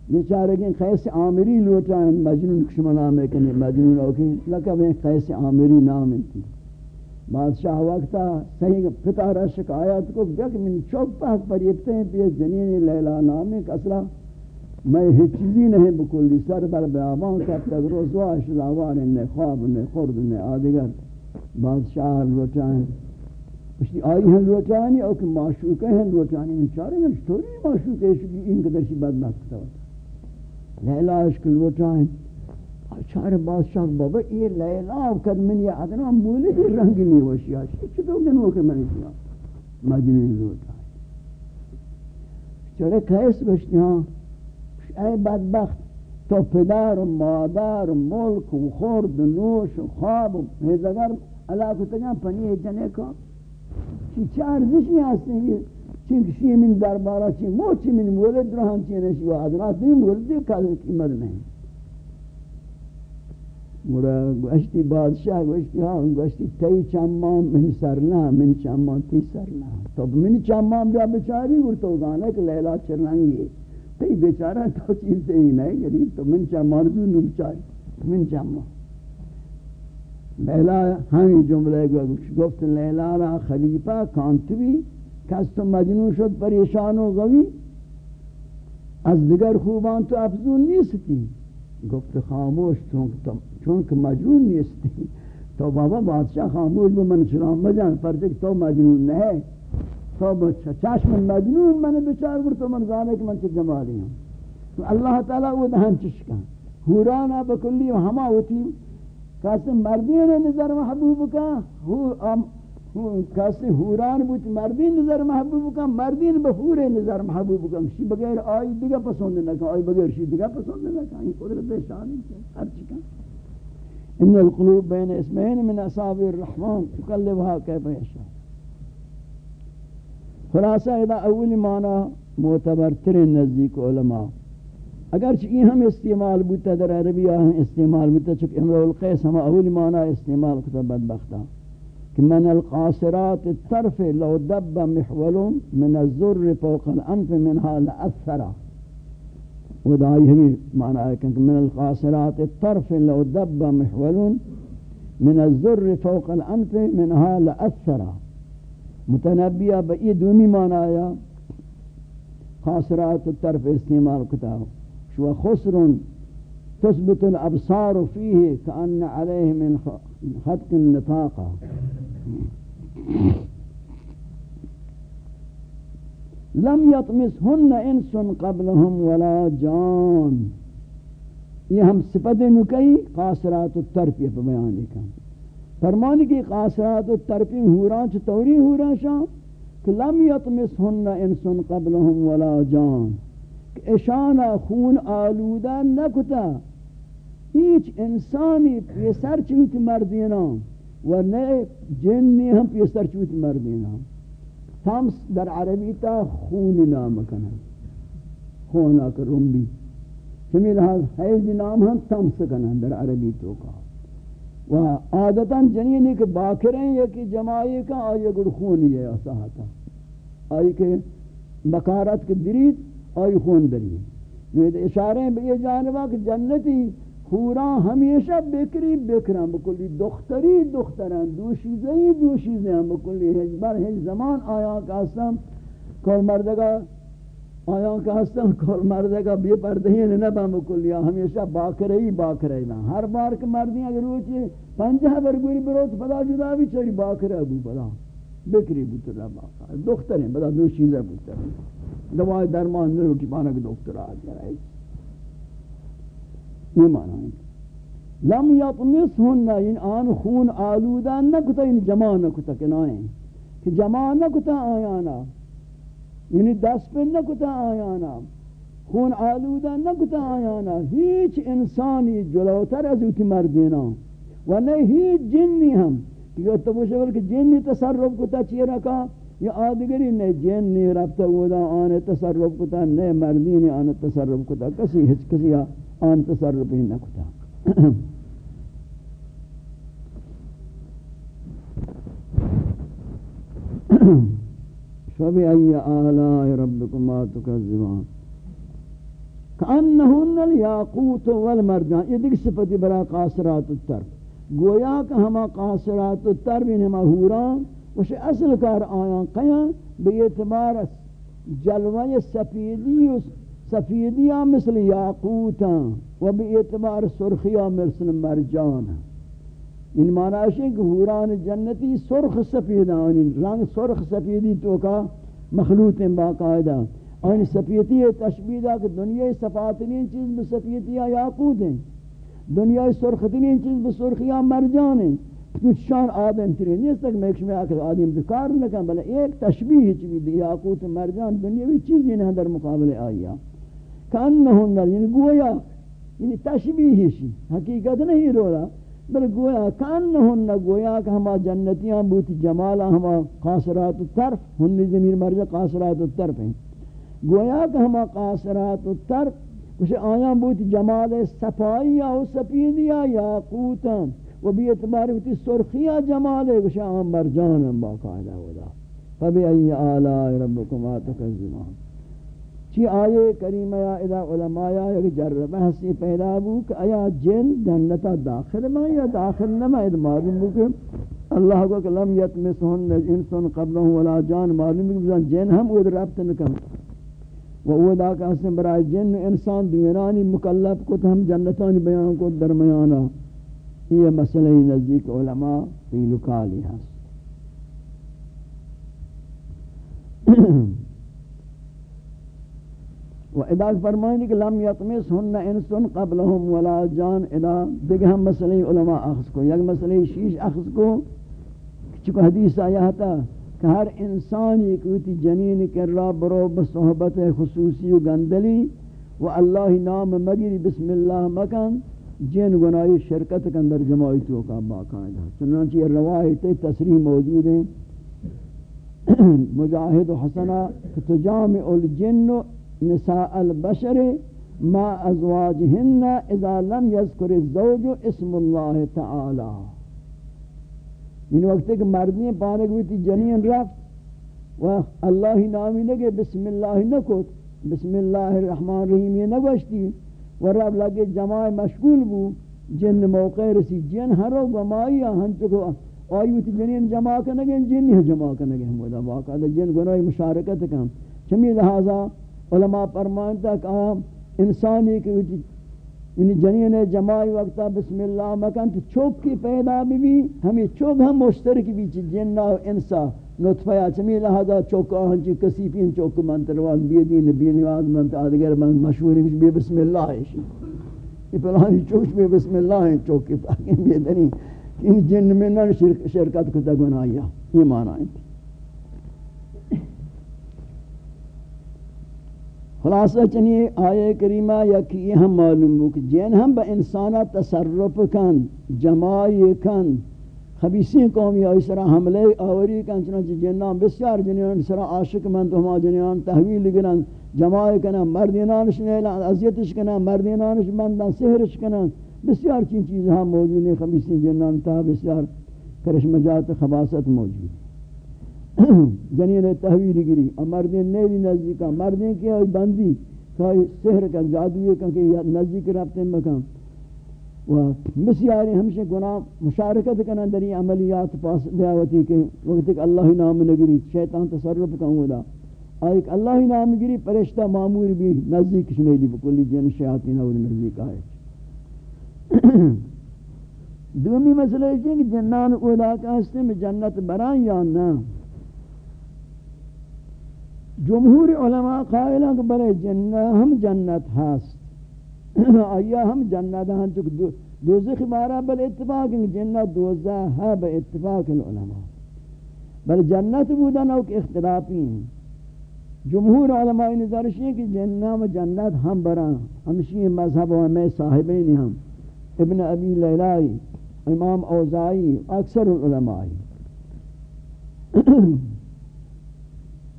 یہ چاہ رہے کہ خیس عامری لوٹا ہیں مجنون کشمہ نام ہے کہ مجنون اوکی، لکہ میں خیس عامری نام انتی۔ بادشاہ وقتا صحیح پتا رشک آیات کو دیکھ من چوک پاک پر یبتے ہیں پیس جنین لیلہ نامی کسرا میں ہیچ چیزی نہیں بکلی سر بر بیابان کب تک روزواش زاوار انہیں خواب انہیں خورد انہیں آدگر۔ بادشاہ لوٹائیں پشتی آئی ہیں لوٹائیں او کہ معشوقہ ہیں لوٹائیں ان چارے میں چھوڑی معشوقہ ہے ان قدر سی بدبخت ہوتا۔ لیلہ عشق لوٹائیں چار بادشاہ بابا یہ لیلا کد من یہ ادنا مولی دی رنگ نہیں وشی اچ چتو دن ہو کے من کیا مجنون لوٹا چرے کیس بشتیاں اے بدبخت تو پدر و مادر و ملک و خورد و نوش و خواب و هزگر علاقه تگم پنی جنه کن چی چه ارزشی هستی چین کشی من دربارا چی؟ مو چی من مولد رهان چی نشی؟ و ادنا دی مولدی کل قیمت نہیں مرا گوشتی بادشاہ، گوشتی ہاں گوشتی تی چمان من سرنا من چمان تی سرنا تو من چمان بیا بچاری گر تو گانا کہ لیلا چرنگی۔ تی بیچارہ تو چیز سے ہی نہیں گری، تو من چمان دو نو بچاری من چمان لیلا ہمیں جملے گفت لیلا را خلیفہ کانتوی۔ کس تو مجنون شد، پریشان و غوی؟ از دیگر خوبان تو افزون نیستی. گفت خاموش چونکہ چونکہ مجنون نیستی. تو بابا بادشاہ خاموش بو، من سلام بجان پرچک تو مجنون نہیں تو چشم مجنون من بچار گر تو، من زانے کہ من چھ جمالی ہوں تو اللہ تعالیٰ وہ دہن چشکا. ہورانا بکلی و ہما ہوتی کسی مردین نظر محبوب کا؟ کسی ہوران بوت مردین نظر محبوب کا مردین بہور نظر محبوب کا شی بغیر آئی دیگا پسند نہ کہ آئی بغیر شی دیگا پسند کہ یہ قدرت شان ہے ہر چیز ان القلوب بین اسمین من اصابع الرحمن تقلبها كيف يشاء خلاصہ اذا اولی معنی معتبر ترین نزدیک علماء اگرچہ یہ ہم استعمال بوتا در عربی ہم استعمال بوتا چکہ امرو القیس ہم اولی معنی استعمال کتا بدبختا کہ من القاصرات الطرف لو دب محول من الزر فوق الأنف منها لأثرا ودائی ہمیں معنی کہ من القاصرات الطرف لو دب محول من الزر فوق الأنف منها لأثرا متنبیہ بئی دومی معنی آیا قاصرات الطرف استعمال کتاب شو خسر تثبت الأبصار فيه كأن عليه من خط النطاقة لم يطمسهن انس قبلهم ولا جان. یہ ہم صفت نکئی قاصرات الطرف یہ بیان لکھا. فرمانی کی قاصرات الطرف ہوران چطوری ہوران شاہ کہ لم یطمسہن انسن قبلہم ولا جان. کہ اشانا خون آلودہ نکتا. ہیچ انسانی پیسر چوت مردینا و نئے جنی ہم پیسر چوت مردینا تمس در عربی تا خون نام کنا خونا کر رنبی چمی لحاظ حیض نام ہم تمس کنا در عربی تو کا. و عادتا جنینی کہ باکریں یکی جماعی کا، آئی گر خونی ہے اصحاتا آئی کہ بکارت کے درید، آئی خون دری اشارے ہیں یہ جانبا کہ جنتی خوران ہمیشہ بکری بکران بکلی دختری دختران دوشیزی دوشیزی ہم بکلی ہجبر ہج زمان آیا کا ہستم کول مردگا آیا کا ہستم کول مردگا بے پردہین یعنی نبا بکلی ہمیشہ باکرہی باکرہی نا ہر بار کہ مردی اگر روچی پنجہ برگوری بروت پدا جدا بھی چوری باکرہ بو پدا بکری بوتر رہا باکر دختریں پدا دوشیزہ بوتر دوائی درمان نروٹی پانا کہ دکتر آج. رہا یہ معنی ہے لم یطمسہن یعنی آن خون آلودہ نکتا یعنی جمع نکتا کنائیں کہ جمع نکتا آیانا. یعنی دست پہ نکتا آیانا. خون آلودہ نکتا آیانا. ہیچ انسانی جلوتر از اوتی مردینا و نہیں ہیچ جنی ہم کہ تو پوچھے کہ جنی تصرف کتا چیئے رکا؟ یا آدگری نے جن نے ربطہ ہودا آنے تصرف کتا نئے مردین آنے تصرف کتا. کسی ہچ کسی آن تصرف ہی نکتا شبی ای آلائی ربکما تکذبان کانہن الیاقوت والمرجان. یہ دیکھ صفتی برا قاصرات الترب. گویا کہ ہما قاصرات الترب ان ہما ہوران وش اصل کار آیان قیان بی اعتبار جلوہ سفیدی سفیدیاں مثل یاقوتاں و بی اعتبار سرخیاں مثل مرجان. ان معنی ہے کہ حوران جنتی سرخ سفیداں رنگ سرخ سفیدی تو کا مخلوط ہیں باقاعدہ. اور سفیدی تشبیہ کہ دنیا صفاتنین چیز بسفیدیاں یاقوت ہیں دنیا سرختنین چیز بسرخیاں مرجان ہیں کچھ شان آدم تیرے نہیں تک میں ایک میں آکر آدم دکار لکن بلے ایک تشبیہ چیز یاقوت مرجان دنیاوی چیزی نہیں در مقابل آئیا کانہن یعنی گویا یعنی تشبیہ شی حقیقت نہیں رولا بل گویا کانہن گویا کہ ہما جنتیاں بوتی جمالا ہما قاصرات الطرف ہن زمین مرجع قاصرات الطرف ہیں گویا کہ ہما قاصرات الطرف کچھ آیا بوتی، جمال صفائیہ و سپیدیہ یاقوتا و بھی اعتبار بوتی سرخیہ جمال کچھ آم مرجانا باقاعدہ ہودا فبی ای آلائی ربکم آتکزمان چی آئے کریمہ یا ادا علماء یا جر بحثی پیدا بو کہ آیا جن جنتا داخل میں یا داخل نہ اد معلوم بو کہ اللہ کو کہ لم یتمسہن انسان قبلہ ولا جان، معلوم بو کہ جن ہم ود ربط نکم و او دا کہ اس برائے جن انسان دیرانی مکلف کو ہم جنتان بیان کو درمیانا یہ مسئلہ نزدیک علماء فی لکالی ہست و ادا فرمائیں کہ لم یطمس ہن انسن قبلهم ولا جان ادا دیکھ ہم مسئلہ علماء اخذ کو، یک مسئلہ شیش اخذ کو چکو حدیث آیا تھا کہ ہر انسان ایک ویتی جنین کر را برو بصحبت خصوصی و گندلی و اللہ نام مگری بسم اللہ مکن جن گناہی شرکت کے اندر جماعی تو کا باقاعدہ۔ چنانچہ یہ روایت تصریح موجود ہیں۔ مجاہد و حسنہ تجامع الجن نساء البشر ما ازواجهن اذا لم يذكر الزوج اسم الله تعالى ان وقت کہ مردیں پانے کو تی جنین رفت و اللہ نامی لگے بسم اللہ نکوت، بسم اللہ الرحمن الرحیم یہ نگوشتی و رب لگے جماع مشغول بو. جن موقع رسی جن ہرو گمائی ہن چکو آئی تی جنین جمع کنگے جن ہی جمع کنگے ہم ودا واقعا جن گناہی مشارکت کم چمی لہذا علماء فرمانتا کہ انسانی کی یعنی جنین جماعی وقتا بسم اللہ مکن تو چوک کی پیدا بھی بھی ہمیں چوک ہم مشترک بھی چی جنہ و انسا نطفہ یا چمی لہذا چوک آہن چی کسی پین چوک منتروان بیدین بینواز منت آدگر من مشہوری بھی بسم اللہ ہے یہ پلانی چوش میں بسم اللہ ہیں چوکی پاکی بیدنی ان جن میں نہ شرکت کتا گناہیا یہ معنی ہے خلاصہ چنی آیے کریمہ یا کہ یہ ہم معلوم ہو کہ جن ہم با انسانا تصرف کن، جماعی کن خبیصی قومی آئی سرا حملے آوری کن، چنانچہ جنان بسیار جنیان سرا عاشق من تو ہما جنیان تحویل گرن جماعی کنن مردینانش نیلان عذیتش کنن مردینانش مندن، سحرش کنن بسیار چین چیز ہم موجود ہیں خبیصی جنان تا بسیار کرشمجات خباست موجود ہیں۔ یعنی جنین تحویل گری۔ مردین نیلی نزدیکا مردین کی آئی بندی۔ کئی سحر کا جادوی کا کہ نزدیک رابطے مکان۔ و مسیاری ہمشہ گناہ، مشارکت کرنا دری عملیات پاس دیاوتی کہ وقت ایک اللہ نام نگری، شیطان تصرف کا ہودا ایک اللہ نام گری پرشتہ معمور بھی نزدیک شنیدی بکلی جن شیاطین اور نزدیک آئے۔ دومی مسئلہ ہے کہ جنان اولا کا ہستے میں جنت بران یا نہ؟ جمہور علماء قائل ہیں کہ بلے جنہ ہم جنت ہست آیا ہم جنت ہاں چکہ دوزخ بارا بل اتفاق ہیں، جنت دوزہ ہے با اتفاق العلماء۔ بل جنت بودن اوک اختلافی ہیں۔ جمہور علماء نظرشی ہیں کہ جنہ و جنت ہم بران۔ ہمشی مذہب و ہمیں صاحبین ہم۔ ابن ابی لیلائی، امام اوزائی، اکثر العلماء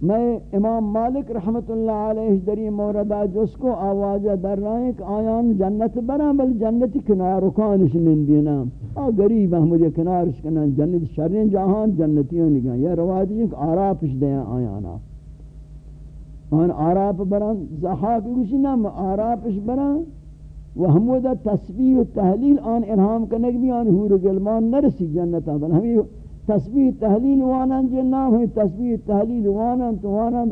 میں امام مالک رحمت اللہ علیہ دری موردہ جس کو آوازہ در رہے کہ آیان جنت بنا بل جنت کنار کانش نندینا. آ گریب احمد کنارش کنن. جنت شرین جہان جنتیوں نگاں. یہ روایت ہے کہ آراپش دیا آیانا. آن آراپ بران زحاک کچھ نام آراپش بران و ہمودہ تسبیح و تحلیل آن الہام کرنے بھی آن حور گلمان نرسی جنتا. بل ہمیں تسبیح تحلیل وانن جنام ہے تسبیح تحلیل وانن تو وانن